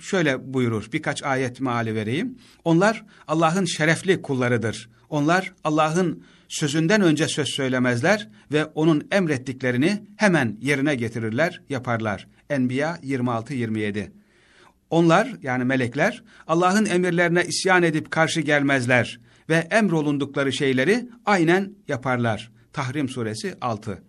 şöyle buyurur. Birkaç ayet meali vereyim. Onlar Allah'ın şerefli kullarıdır. Onlar Allah'ın sözünden önce söz söylemezler ve onun emrettiklerini hemen yerine getirirler, yaparlar. Enbiya 26-27 Onlar yani melekler Allah'ın emirlerine isyan edip karşı gelmezler ve emrolundukları şeyleri aynen yaparlar. Tahrim suresi 6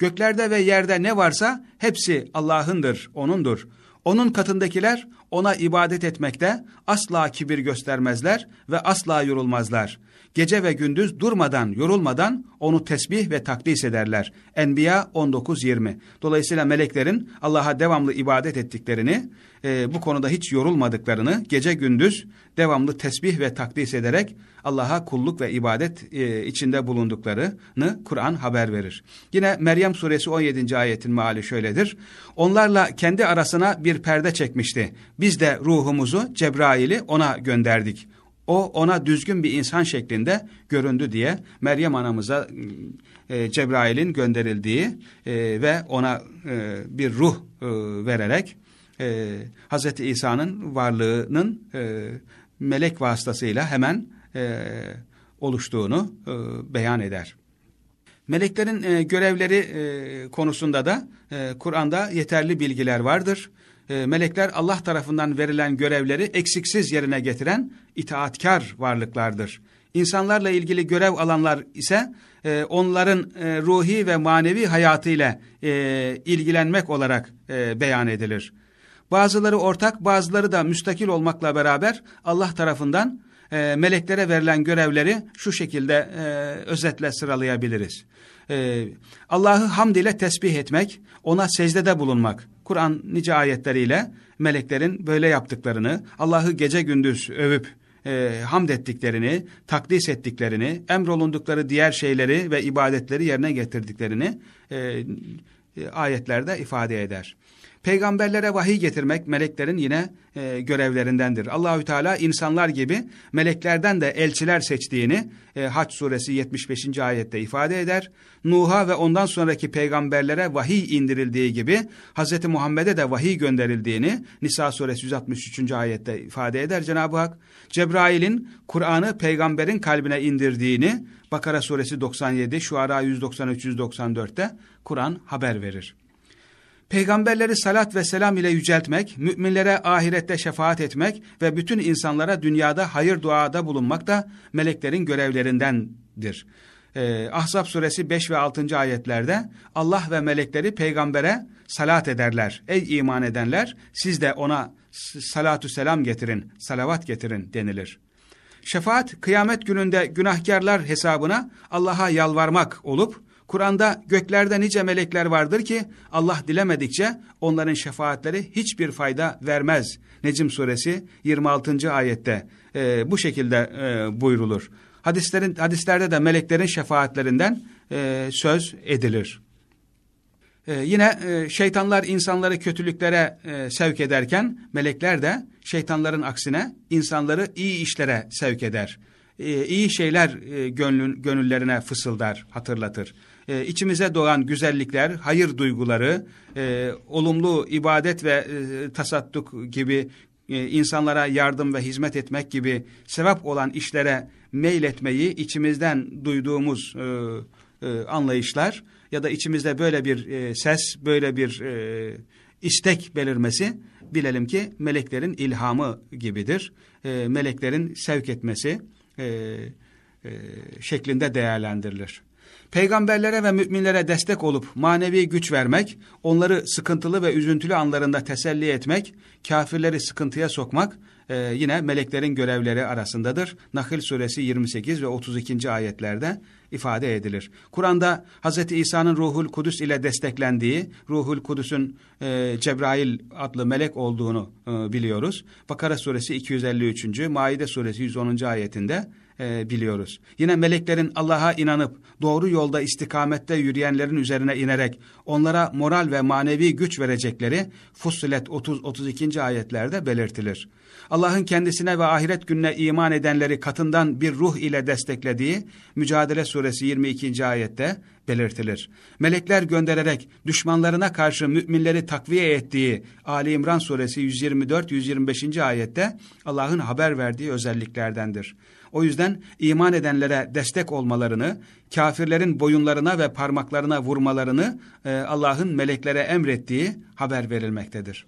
Göklerde ve yerde ne varsa hepsi Allah'ındır, O'nundur. Onun katındakiler ona ibadet etmekte asla kibir göstermezler ve asla yorulmazlar. Gece ve gündüz durmadan, yorulmadan onu tesbih ve takdis ederler. Enbiya 19-20. Dolayısıyla meleklerin Allah'a devamlı ibadet ettiklerini, e, bu konuda hiç yorulmadıklarını, gece gündüz devamlı tesbih ve takdis ederek Allah'a kulluk ve ibadet e, içinde bulunduklarını Kur'an haber verir. Yine Meryem suresi 17. ayetin meali şöyledir. Onlarla kendi arasına bir perde çekmişti. Biz de ruhumuzu Cebrail'i ona gönderdik. O ona düzgün bir insan şeklinde göründü diye Meryem anamıza e, Cebrail'in gönderildiği e, ve ona e, bir ruh e, vererek e, Hz. İsa'nın varlığının e, melek vasıtasıyla hemen e, oluştuğunu e, beyan eder. Meleklerin e, görevleri e, konusunda da e, Kur'an'da yeterli bilgiler vardır. E, melekler Allah tarafından verilen görevleri eksiksiz yerine getiren itaatkar varlıklardır. İnsanlarla ilgili görev alanlar ise e, onların e, ruhi ve manevi hayatıyla e, ilgilenmek olarak e, beyan edilir. Bazıları ortak, bazıları da müstakil olmakla beraber Allah tarafından e, meleklere verilen görevleri şu şekilde e, özetle sıralayabiliriz. E, Allah'ı hamd ile tesbih etmek, ona secdede bulunmak. Kur'an nice ayetleriyle meleklerin böyle yaptıklarını, Allah'ı gece gündüz övüp e, hamd ettiklerini, takdis ettiklerini, emrolundukları diğer şeyleri ve ibadetleri yerine getirdiklerini e, e, ayetlerde ifade eder. Peygamberlere vahiy getirmek meleklerin yine e, görevlerindendir. Allahü Teala insanlar gibi meleklerden de elçiler seçtiğini e, Haç suresi 75. ayette ifade eder. Nuh'a ve ondan sonraki peygamberlere vahiy indirildiği gibi Hz. Muhammed'e de vahiy gönderildiğini Nisa suresi 163. ayette ifade eder Cenab-ı Hak. Cebrail'in Kur'an'ı peygamberin kalbine indirdiğini Bakara suresi 97, Şuara 193-194'te Kur'an haber verir. Peygamberleri salat ve selam ile yüceltmek, müminlere ahirette şefaat etmek ve bütün insanlara dünyada hayır duada bulunmak da meleklerin görevlerindendir. Ee, Ahzab suresi 5 ve 6. ayetlerde Allah ve melekleri peygambere salat ederler. Ey iman edenler siz de ona salatu selam getirin, salavat getirin denilir. Şefaat kıyamet gününde günahkarlar hesabına Allah'a yalvarmak olup Kur'an'da göklerde nice melekler vardır ki Allah dilemedikçe onların şefaatleri hiçbir fayda vermez. Necim suresi 26. ayette e, bu şekilde e, buyrulur. Hadislerin hadislerde de meleklerin şefaatlerinden e, söz edilir. E, yine e, şeytanlar insanları kötülüklere e, sevk ederken melekler de şeytanların aksine insanları iyi işlere sevk eder. E, iyi şeyler e, gönlün, gönüllerine fısıldar, hatırlatır e, içimize doğan güzellikler, hayır duyguları, e, olumlu ibadet ve e, tasadduk gibi e, insanlara yardım ve hizmet etmek gibi sevap olan işlere meyletmeyi içimizden duyduğumuz e, e, anlayışlar ya da içimizde böyle bir e, ses, böyle bir e, istek belirmesi bilelim ki meleklerin ilhamı gibidir. E, meleklerin sevk etmesi e, e, şeklinde değerlendirilir. Peygamberlere ve müminlere destek olup manevi güç vermek, onları sıkıntılı ve üzüntülü anlarında teselli etmek, kafirleri sıkıntıya sokmak e, yine meleklerin görevleri arasındadır. Nahil suresi 28 ve 32. ayetlerde ifade edilir. Kur'an'da Hz. İsa'nın Ruhul Kudüs ile desteklendiği, Ruhul Kudüs'ün e, Cebrail adlı melek olduğunu e, biliyoruz. Bakara suresi 253. Maide suresi 110. ayetinde e, biliyoruz. Yine meleklerin Allah'a inanıp doğru yolda istikamette yürüyenlerin üzerine inerek onlara moral ve manevi güç verecekleri Fussilet 30-32. ayetlerde belirtilir. Allah'ın kendisine ve ahiret gününe iman edenleri katından bir ruh ile desteklediği Mücadele suresi 22. ayette belirtilir. Melekler göndererek düşmanlarına karşı müminleri takviye ettiği Ali İmran suresi 124-125. ayette Allah'ın haber verdiği özelliklerdendir. O yüzden iman edenlere destek olmalarını, kafirlerin boyunlarına ve parmaklarına vurmalarını e, Allah'ın meleklere emrettiği haber verilmektedir.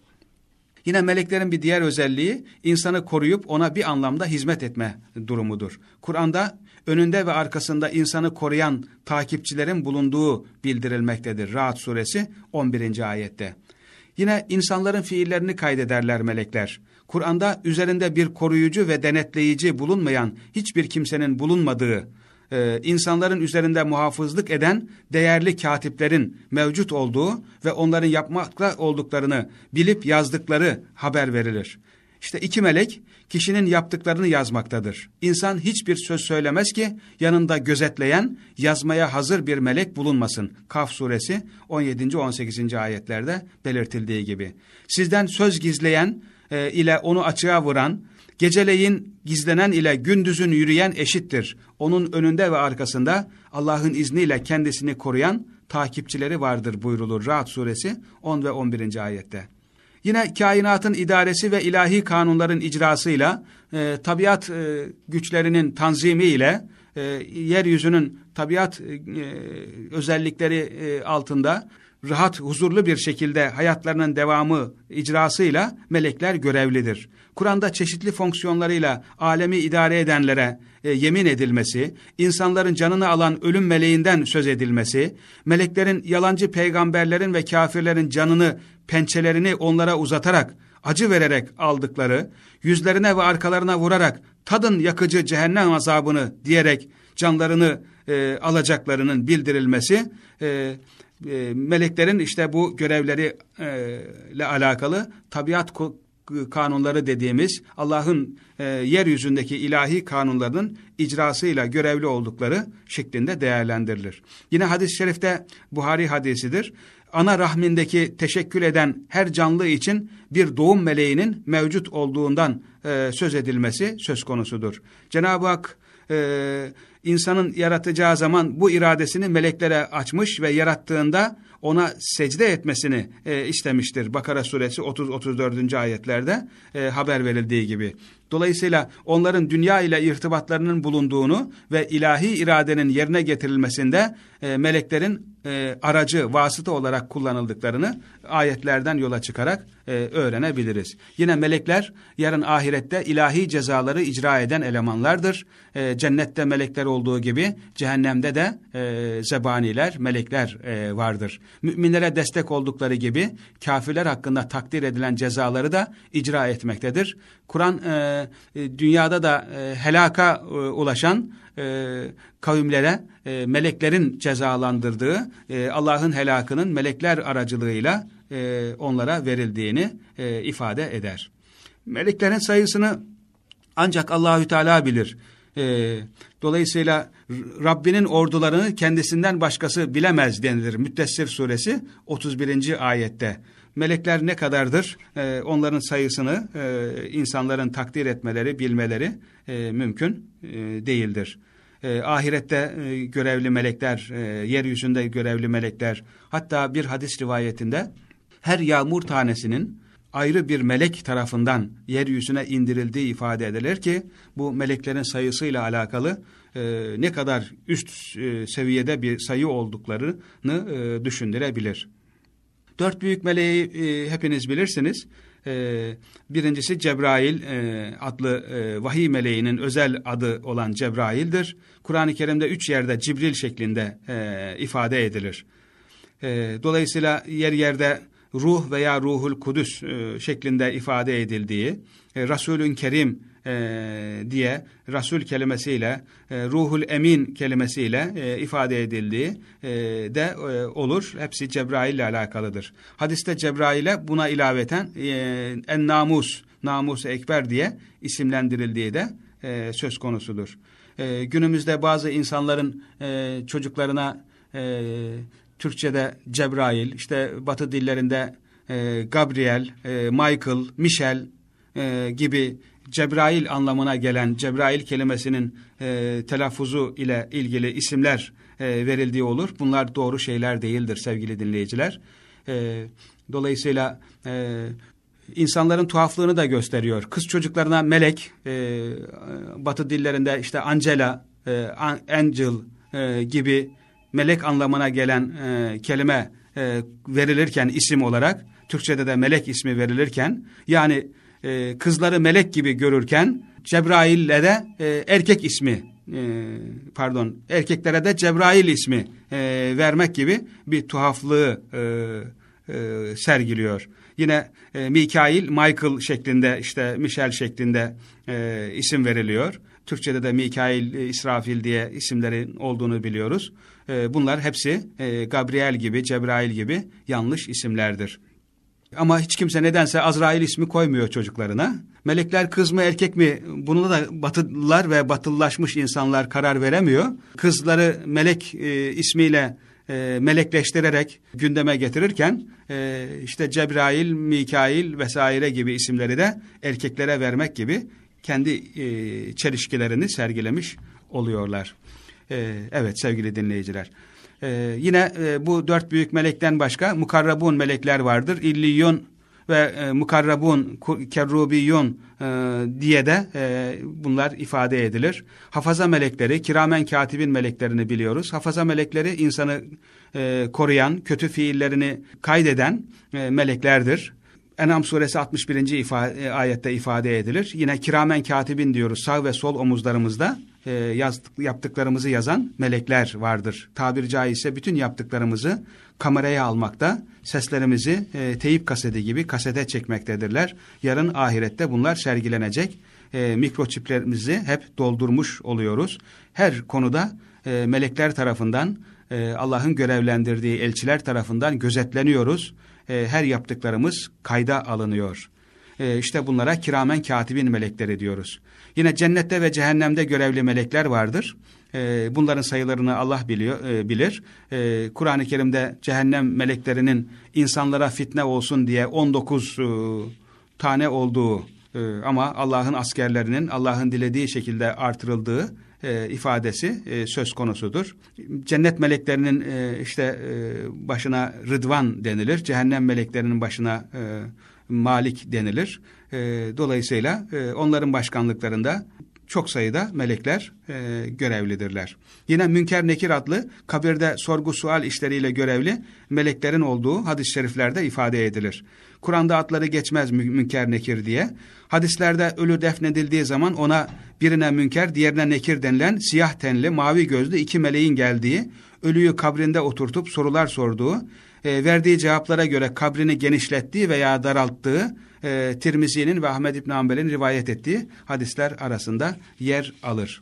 Yine meleklerin bir diğer özelliği insanı koruyup ona bir anlamda hizmet etme durumudur. Kur'an'da önünde ve arkasında insanı koruyan takipçilerin bulunduğu bildirilmektedir. Rahat suresi 11. ayette. Yine insanların fiillerini kaydederler melekler. Kur'an'da üzerinde bir koruyucu ve denetleyici bulunmayan hiçbir kimsenin bulunmadığı, e, insanların üzerinde muhafızlık eden değerli katiplerin mevcut olduğu ve onların yapmakta olduklarını bilip yazdıkları haber verilir. İşte iki melek kişinin yaptıklarını yazmaktadır. İnsan hiçbir söz söylemez ki yanında gözetleyen, yazmaya hazır bir melek bulunmasın. Kaf suresi 17. 18. ayetlerde belirtildiği gibi. Sizden söz gizleyen e, ile onu açığa vuran, geceleyin gizlenen ile gündüzün yürüyen eşittir. Onun önünde ve arkasında Allah'ın izniyle kendisini koruyan takipçileri vardır buyrulur. Rahat suresi 10 ve 11. ayette. Yine kainatın idaresi ve ilahi kanunların icrasıyla, e, tabiat e, güçlerinin tanzimiyle e, yeryüzünün tabiat e, özellikleri e, altında rahat, huzurlu bir şekilde hayatlarının devamı icrasıyla melekler görevlidir. Kur'an'da çeşitli fonksiyonlarıyla alemi idare edenlere e, yemin edilmesi, insanların canını alan ölüm meleğinden söz edilmesi, meleklerin yalancı peygamberlerin ve kafirlerin canını, pençelerini onlara uzatarak, acı vererek aldıkları, yüzlerine ve arkalarına vurarak tadın yakıcı cehennem azabını diyerek canlarını e, alacaklarının bildirilmesi, e, e, meleklerin işte bu görevleri e, ile alakalı tabiat kanunları dediğimiz Allah'ın e, yeryüzündeki ilahi kanunlarının icrasıyla görevli oldukları şeklinde değerlendirilir. Yine hadis-i şerifte Buhari hadisidir. Ana rahmindeki teşekkül eden her canlı için bir doğum meleğinin mevcut olduğundan e, söz edilmesi söz konusudur. Cenab-ı Hak e, insanın yaratacağı zaman bu iradesini meleklere açmış ve yarattığında ona secde etmesini e, istemiştir. Bakara suresi 30-34. ayetlerde e, haber verildiği gibi. Dolayısıyla onların dünya ile irtibatlarının bulunduğunu ve ilahi iradenin yerine getirilmesinde e, meleklerin e, aracı, vasıta olarak kullanıldıklarını ayetlerden yola çıkarak e, öğrenebiliriz. Yine melekler yarın ahirette ilahi cezaları icra eden elemanlardır. E, cennette melekler olduğu gibi cehennemde de e, zebaniler, melekler e, vardır. Müminlere destek oldukları gibi kafirler hakkında takdir edilen cezaları da icra etmektedir. Kur'an e, e dünyada da e, helaka e, ulaşan e, kavimlere e, meleklerin cezalandırdığı e, Allah'ın helakının melekler aracılığıyla e, onlara verildiğini e, ifade eder. Meleklerin sayısını ancak Allahü Teala bilir. E, dolayısıyla Rabbinin ordularını kendisinden başkası bilemez denilir. Müttessir suresi 31. ayette. Melekler ne kadardır? E, onların sayısını e, insanların takdir etmeleri, bilmeleri e, mümkün e, değildir. E, ahirette e, görevli melekler, e, yeryüzünde görevli melekler, hatta bir hadis rivayetinde her yağmur tanesinin ayrı bir melek tarafından yeryüzüne indirildiği ifade edilir ki bu meleklerin sayısıyla alakalı e, ne kadar üst e, seviyede bir sayı olduklarını e, düşündürebilir. Dört büyük meleği e, hepiniz bilirsiniz. E, birincisi Cebrail e, adlı e, vahiy meleğinin özel adı olan Cebrail'dir. Kur'an-ı Kerim'de üç yerde Cibril şeklinde e, ifade edilir. E, dolayısıyla yer yerde ruh veya ruhul kudüs e, şeklinde ifade edildiği, e, Resulün Kerim e, diye Resul kelimesiyle, e, ruhul emin kelimesiyle e, ifade edildiği e, de e, olur. Hepsi Cebrail ile alakalıdır. Hadiste Cebrail'e buna ilaveten e, en namus, namus ekber diye isimlendirildiği de e, söz konusudur. E, günümüzde bazı insanların e, çocuklarına e, Türkçe'de Cebrail, işte Batı dillerinde e, Gabriel, e, Michael, Michel e, gibi Cebrail anlamına gelen Cebrail kelimesinin e, telaffuzu ile ilgili isimler e, verildiği olur. Bunlar doğru şeyler değildir sevgili dinleyiciler. E, dolayısıyla e, insanların tuhaflığını da gösteriyor. Kız çocuklarına melek, e, batı dillerinde işte Angela, e, Angel e, gibi melek anlamına gelen e, kelime e, verilirken isim olarak, Türkçe'de de melek ismi verilirken, yani e, kızları melek gibi görürken Cebrail'le de e, erkek ismi e, pardon erkeklere de Cebrail ismi e, vermek gibi bir tuhaflığı e, e, sergiliyor. Yine e, Mikail, Michael şeklinde işte Michel şeklinde e, isim veriliyor. Türkçe'de de Mikail, e, İsrafil diye isimlerin olduğunu biliyoruz. E, bunlar hepsi e, Gabriel gibi, Cebrail gibi yanlış isimlerdir. Ama hiç kimse nedense Azrail ismi koymuyor çocuklarına. Melekler kız mı erkek mi bunu da batılılar ve batılılaşmış insanlar karar veremiyor. Kızları melek e, ismiyle e, melekleştirerek gündeme getirirken e, işte Cebrail, Mikail vesaire gibi isimleri de erkeklere vermek gibi kendi e, çelişkilerini sergilemiş oluyorlar. E, evet sevgili dinleyiciler. Ee, yine e, bu dört büyük melekten başka mukarrabun melekler vardır. İlliyun ve e, mukarrabun, kerrubiyun e, diye de e, bunlar ifade edilir. Hafaza melekleri, kiramen katibin meleklerini biliyoruz. Hafaza melekleri insanı e, koruyan, kötü fiillerini kaydeden e, meleklerdir. Enam suresi 61. Ifade, ayette ifade edilir. Yine kiramen katibin diyoruz sağ ve sol omuzlarımızda e, yazdık, yaptıklarımızı yazan melekler vardır. Tabir caizse bütün yaptıklarımızı kameraya almakta, seslerimizi e, teyip kaseti gibi kasete çekmektedirler. Yarın ahirette bunlar sergilenecek. E, mikroçiplerimizi hep doldurmuş oluyoruz. Her konuda e, melekler tarafından, e, Allah'ın görevlendirdiği elçiler tarafından gözetleniyoruz. E, her yaptıklarımız kayda alınıyor. E, işte bunlara kiramen katibin melekleri diyoruz. Yine cennette ve cehennemde görevli melekler vardır. E, bunların sayılarını Allah biliyor, e, bilir. E, Kur'an-ı Kerim'de cehennem meleklerinin insanlara fitne olsun diye 19 e, tane olduğu e, ama Allah'ın askerlerinin Allah'ın dilediği şekilde artırıldığı e, ifadesi e, söz konusudur. Cennet meleklerinin e, işte e, başına Rıdvan denilir. Cehennem meleklerinin başına e, Malik denilir. E, dolayısıyla e, onların başkanlıklarında çok sayıda melekler e, görevlidirler. Yine Münker Nekir adlı kabirde sorgu sual işleriyle görevli meleklerin olduğu hadis-i şeriflerde ifade edilir. Kur'an'da adları geçmez Münker Nekir diye. Hadislerde ölü defnedildiği zaman ona birine Münker diğerine Nekir denilen siyah tenli mavi gözlü iki meleğin geldiği, ölüyü kabrinde oturtup sorular sorduğu, e, verdiği cevaplara göre kabrini genişlettiği veya daralttığı e, Tirmizi'nin ve Ahmed İbn Hanbel'in rivayet ettiği hadisler arasında yer alır.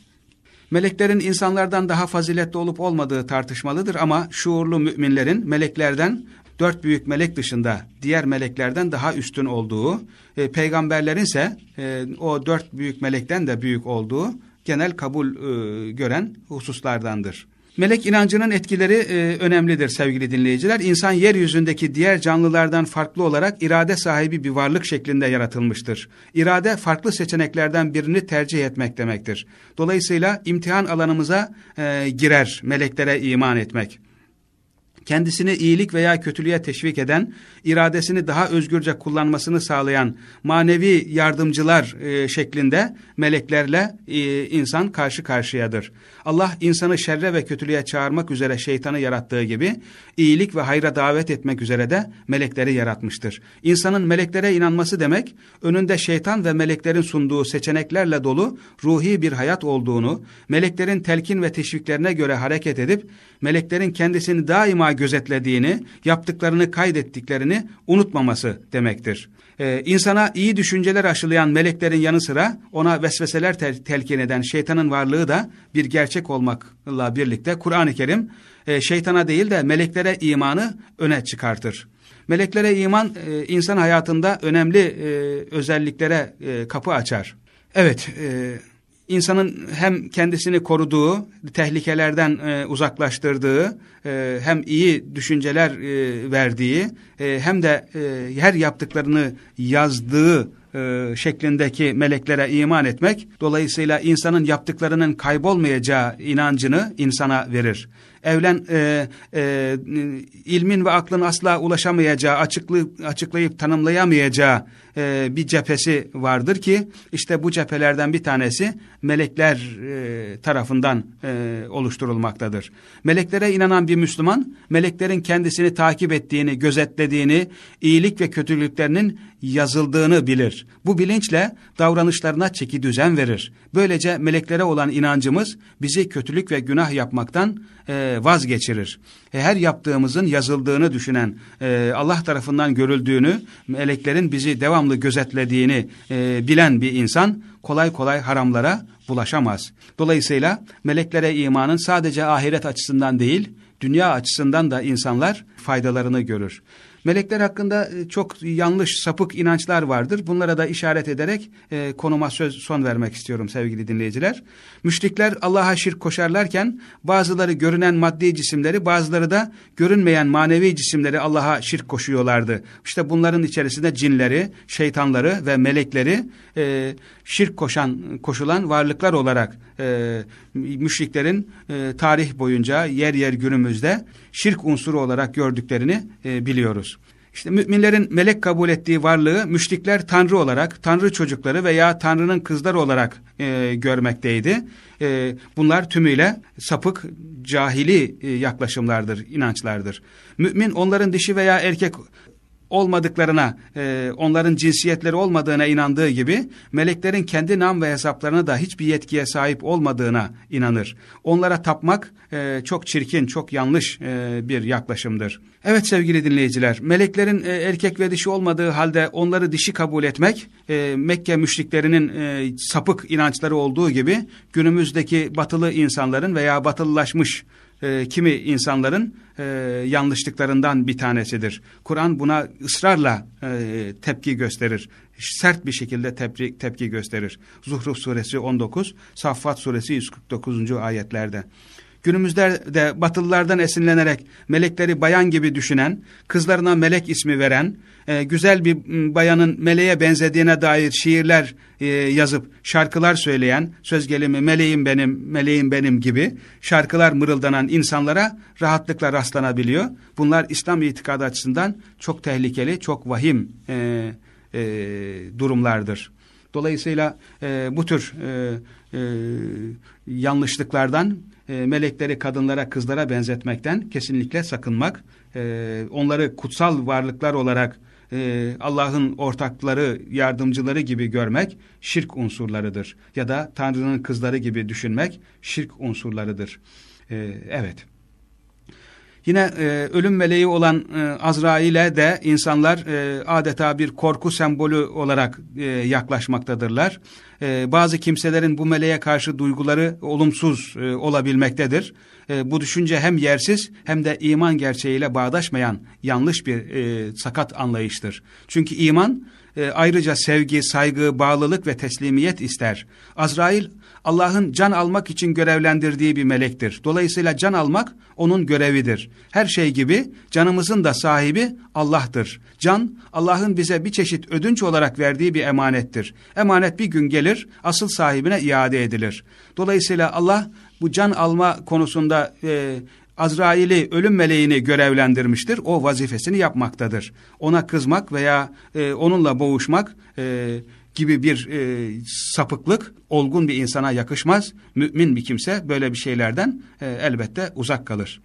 Meleklerin insanlardan daha faziletli olup olmadığı tartışmalıdır ama şuurlu müminlerin meleklerden dört büyük melek dışında diğer meleklerden daha üstün olduğu, e, peygamberlerin ise e, o dört büyük melekten de büyük olduğu genel kabul e, gören hususlardandır. Melek inancının etkileri e, önemlidir sevgili dinleyiciler. İnsan yeryüzündeki diğer canlılardan farklı olarak irade sahibi bir varlık şeklinde yaratılmıştır. İrade farklı seçeneklerden birini tercih etmek demektir. Dolayısıyla imtihan alanımıza e, girer meleklere iman etmek kendisini iyilik veya kötülüğe teşvik eden, iradesini daha özgürce kullanmasını sağlayan manevi yardımcılar e, şeklinde meleklerle e, insan karşı karşıyadır. Allah insanı şerre ve kötülüğe çağırmak üzere şeytanı yarattığı gibi iyilik ve hayra davet etmek üzere de melekleri yaratmıştır. İnsanın meleklere inanması demek önünde şeytan ve meleklerin sunduğu seçeneklerle dolu ruhi bir hayat olduğunu, meleklerin telkin ve teşviklerine göre hareket edip meleklerin kendisini daima gözetlediğini, yaptıklarını kaydettiklerini unutmaması demektir. Ee, insana iyi düşünceler aşılayan meleklerin yanı sıra ona vesveseler tel telkin eden şeytanın varlığı da bir gerçek olmakla birlikte Kur'an-ı Kerim e, şeytana değil de meleklere imanı öne çıkartır. Meleklere iman e, insan hayatında önemli e, özelliklere e, kapı açar. Evet, e, insanın hem kendisini koruduğu, tehlikelerden e, uzaklaştırdığı, e, hem iyi düşünceler e, verdiği, e, hem de e, her yaptıklarını yazdığı e, şeklindeki meleklere iman etmek, dolayısıyla insanın yaptıklarının kaybolmayacağı inancını insana verir. Evlen e, e, ilmin ve aklın asla ulaşamayacağı, açıklı, açıklayıp tanımlayamayacağı e, bir cephesi vardır ki işte bu cephelerden bir tanesi melekler e, tarafından e, oluşturulmaktadır. Meleklere inanan bir Müslüman meleklerin kendisini takip ettiğini, gözetlediğini, iyilik ve kötülüklerinin yazıldığını bilir. Bu bilinçle davranışlarına çeki düzen verir. Böylece meleklere olan inancımız bizi kötülük ve günah yapmaktan e, vazgeçirir. E, her yaptığımızın yazıldığını düşünen, e, Allah tarafından görüldüğünü, meleklerin bizi devamlı gözetlediğini e, bilen bir insan kolay kolay haramlara bulaşamaz. Dolayısıyla meleklere imanın sadece ahiret açısından değil, dünya açısından da insanlar faydalarını görür. Melekler hakkında e, çok yanlış, sapık inançlar vardır. Bunlara da işaret ederek e, konuma söz son vermek istiyorum sevgili dinleyiciler. Müşrikler Allah'a şirk koşarlarken bazıları görünen maddi cisimleri, bazıları da görünmeyen manevi cisimleri Allah'a şirk koşuyorlardı. İşte bunların içerisinde cinleri, şeytanları ve melekleri e, şirk koşan, koşulan varlıklar olarak e, müşriklerin e, tarih boyunca yer yer günümüzde şirk unsuru olarak gördüklerini e, biliyoruz. İşte müminlerin melek kabul ettiği varlığı müşrikler tanrı olarak, tanrı çocukları veya tanrının kızları olarak e, görmekteydi. E, bunlar tümüyle sapık, cahili e, yaklaşımlardır, inançlardır. Mümin onların dişi veya erkek olmadıklarına, e, onların cinsiyetleri olmadığına inandığı gibi, meleklerin kendi nam ve hesaplarına da hiçbir yetkiye sahip olmadığına inanır. Onlara tapmak e, çok çirkin, çok yanlış e, bir yaklaşımdır. Evet sevgili dinleyiciler, meleklerin e, erkek ve dişi olmadığı halde onları dişi kabul etmek, e, Mekke müşriklerinin e, sapık inançları olduğu gibi, günümüzdeki batılı insanların veya batılılaşmış e, kimi insanların e, yanlışlıklarından bir tanesidir. Kur'an buna ısrarla e, tepki gösterir. Sert bir şekilde tepki, tepki gösterir. Zuhruf suresi 19, Saffat suresi 149. ayetlerde. Günümüzde de batılılardan esinlenerek melekleri bayan gibi düşünen, kızlarına melek ismi veren, e, güzel bir bayanın meleğe benzediğine dair şiirler e, yazıp şarkılar söyleyen, söz gelimi meleğim benim, meleğim benim gibi şarkılar mırıldanan insanlara rahatlıkla rastlanabiliyor. Bunlar İslam itikadı açısından çok tehlikeli, çok vahim e, durumlardır. Dolayısıyla e, bu tür e, e, yanlışlıklardan e, melekleri kadınlara, kızlara benzetmekten kesinlikle sakınmak, e, onları kutsal varlıklar olarak e, Allah'ın ortakları, yardımcıları gibi görmek şirk unsurlarıdır. Ya da Tanrı'nın kızları gibi düşünmek şirk unsurlarıdır. E, evet. Yine e, ölüm meleği olan e, Azrail'e de insanlar e, adeta bir korku sembolü olarak e, yaklaşmaktadırlar. E, bazı kimselerin bu meleğe karşı duyguları olumsuz e, olabilmektedir. E, bu düşünce hem yersiz hem de iman gerçeğiyle bağdaşmayan yanlış bir e, sakat anlayıştır. Çünkü iman e, ayrıca sevgi, saygı, bağlılık ve teslimiyet ister. Azrail Allah'ın can almak için görevlendirdiği bir melektir. Dolayısıyla can almak onun görevidir. Her şey gibi canımızın da sahibi Allah'tır. Can Allah'ın bize bir çeşit ödünç olarak verdiği bir emanettir. Emanet bir gün gelir asıl sahibine iade edilir. Dolayısıyla Allah bu can alma konusunda e, Azrail'i ölüm meleğini görevlendirmiştir. O vazifesini yapmaktadır. Ona kızmak veya e, onunla boğuşmak e, gibi bir e, sapıklık olgun bir insana yakışmaz. Mümin bir kimse böyle bir şeylerden e, elbette uzak kalır.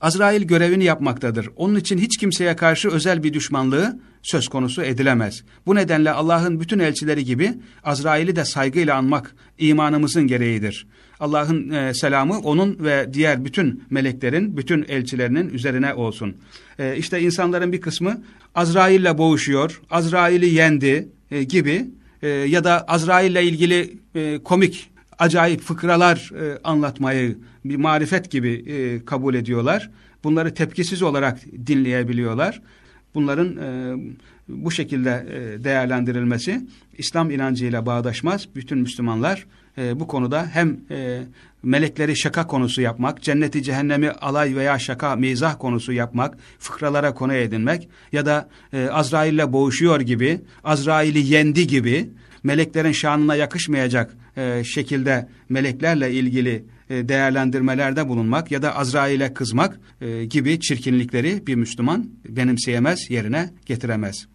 Azrail görevini yapmaktadır. Onun için hiç kimseye karşı özel bir düşmanlığı söz konusu edilemez. Bu nedenle Allah'ın bütün elçileri gibi Azrail'i de saygıyla anmak imanımızın gereğidir. Allah'ın e, selamı onun ve diğer bütün meleklerin, bütün elçilerinin üzerine olsun. E, işte insanların bir kısmı Azrail'le boğuşuyor, Azrail'i yendi e, gibi e, ya da Azrail'le ilgili e, komik, acayip fıkralar e, anlatmayı bir marifet gibi e, kabul ediyorlar. Bunları tepkisiz olarak dinleyebiliyorlar. Bunların e, bu şekilde e, değerlendirilmesi İslam inancıyla bağdaşmaz. Bütün Müslümanlar e, bu konuda hem e, melekleri şaka konusu yapmak, cenneti cehennemi alay veya şaka, mizah konusu yapmak, fıkralara konu edinmek ya da e, Azrail'le boğuşuyor gibi, Azrail'i yendi gibi meleklerin şanına yakışmayacak e, şekilde meleklerle ilgili e, değerlendirmelerde bulunmak ya da Azrail'e kızmak e, gibi çirkinlikleri bir Müslüman benimseyemez, yerine getiremez.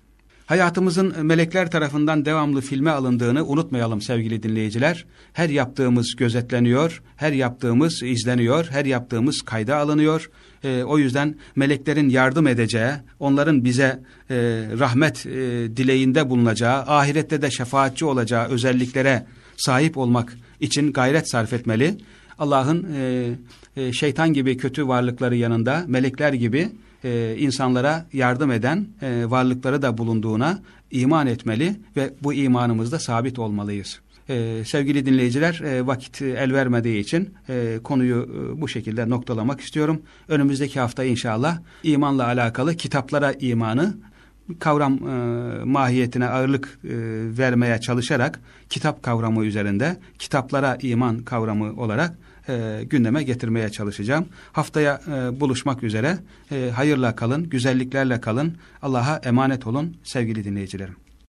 Hayatımızın melekler tarafından devamlı filme alındığını unutmayalım sevgili dinleyiciler. Her yaptığımız gözetleniyor, her yaptığımız izleniyor, her yaptığımız kayda alınıyor. E, o yüzden meleklerin yardım edeceği, onların bize e, rahmet e, dileğinde bulunacağı, ahirette de şefaatçi olacağı özelliklere sahip olmak için gayret sarf etmeli. Allah'ın e, e, şeytan gibi kötü varlıkları yanında melekler gibi e, insanlara yardım eden e, varlıkları da bulunduğuna iman etmeli ve bu imanımızda sabit olmalıyız. Ee, sevgili dinleyiciler e, vakit el vermediği için e, konuyu e, bu şekilde noktalamak istiyorum. Önümüzdeki hafta inşallah imanla alakalı kitaplara imanı kavram e, mahiyetine ağırlık e, vermeye çalışarak kitap kavramı üzerinde kitaplara iman kavramı olarak e, gündeme getirmeye çalışacağım. Haftaya e, buluşmak üzere e, hayırla kalın, güzelliklerle kalın. Allah'a emanet olun sevgili dinleyicilerim.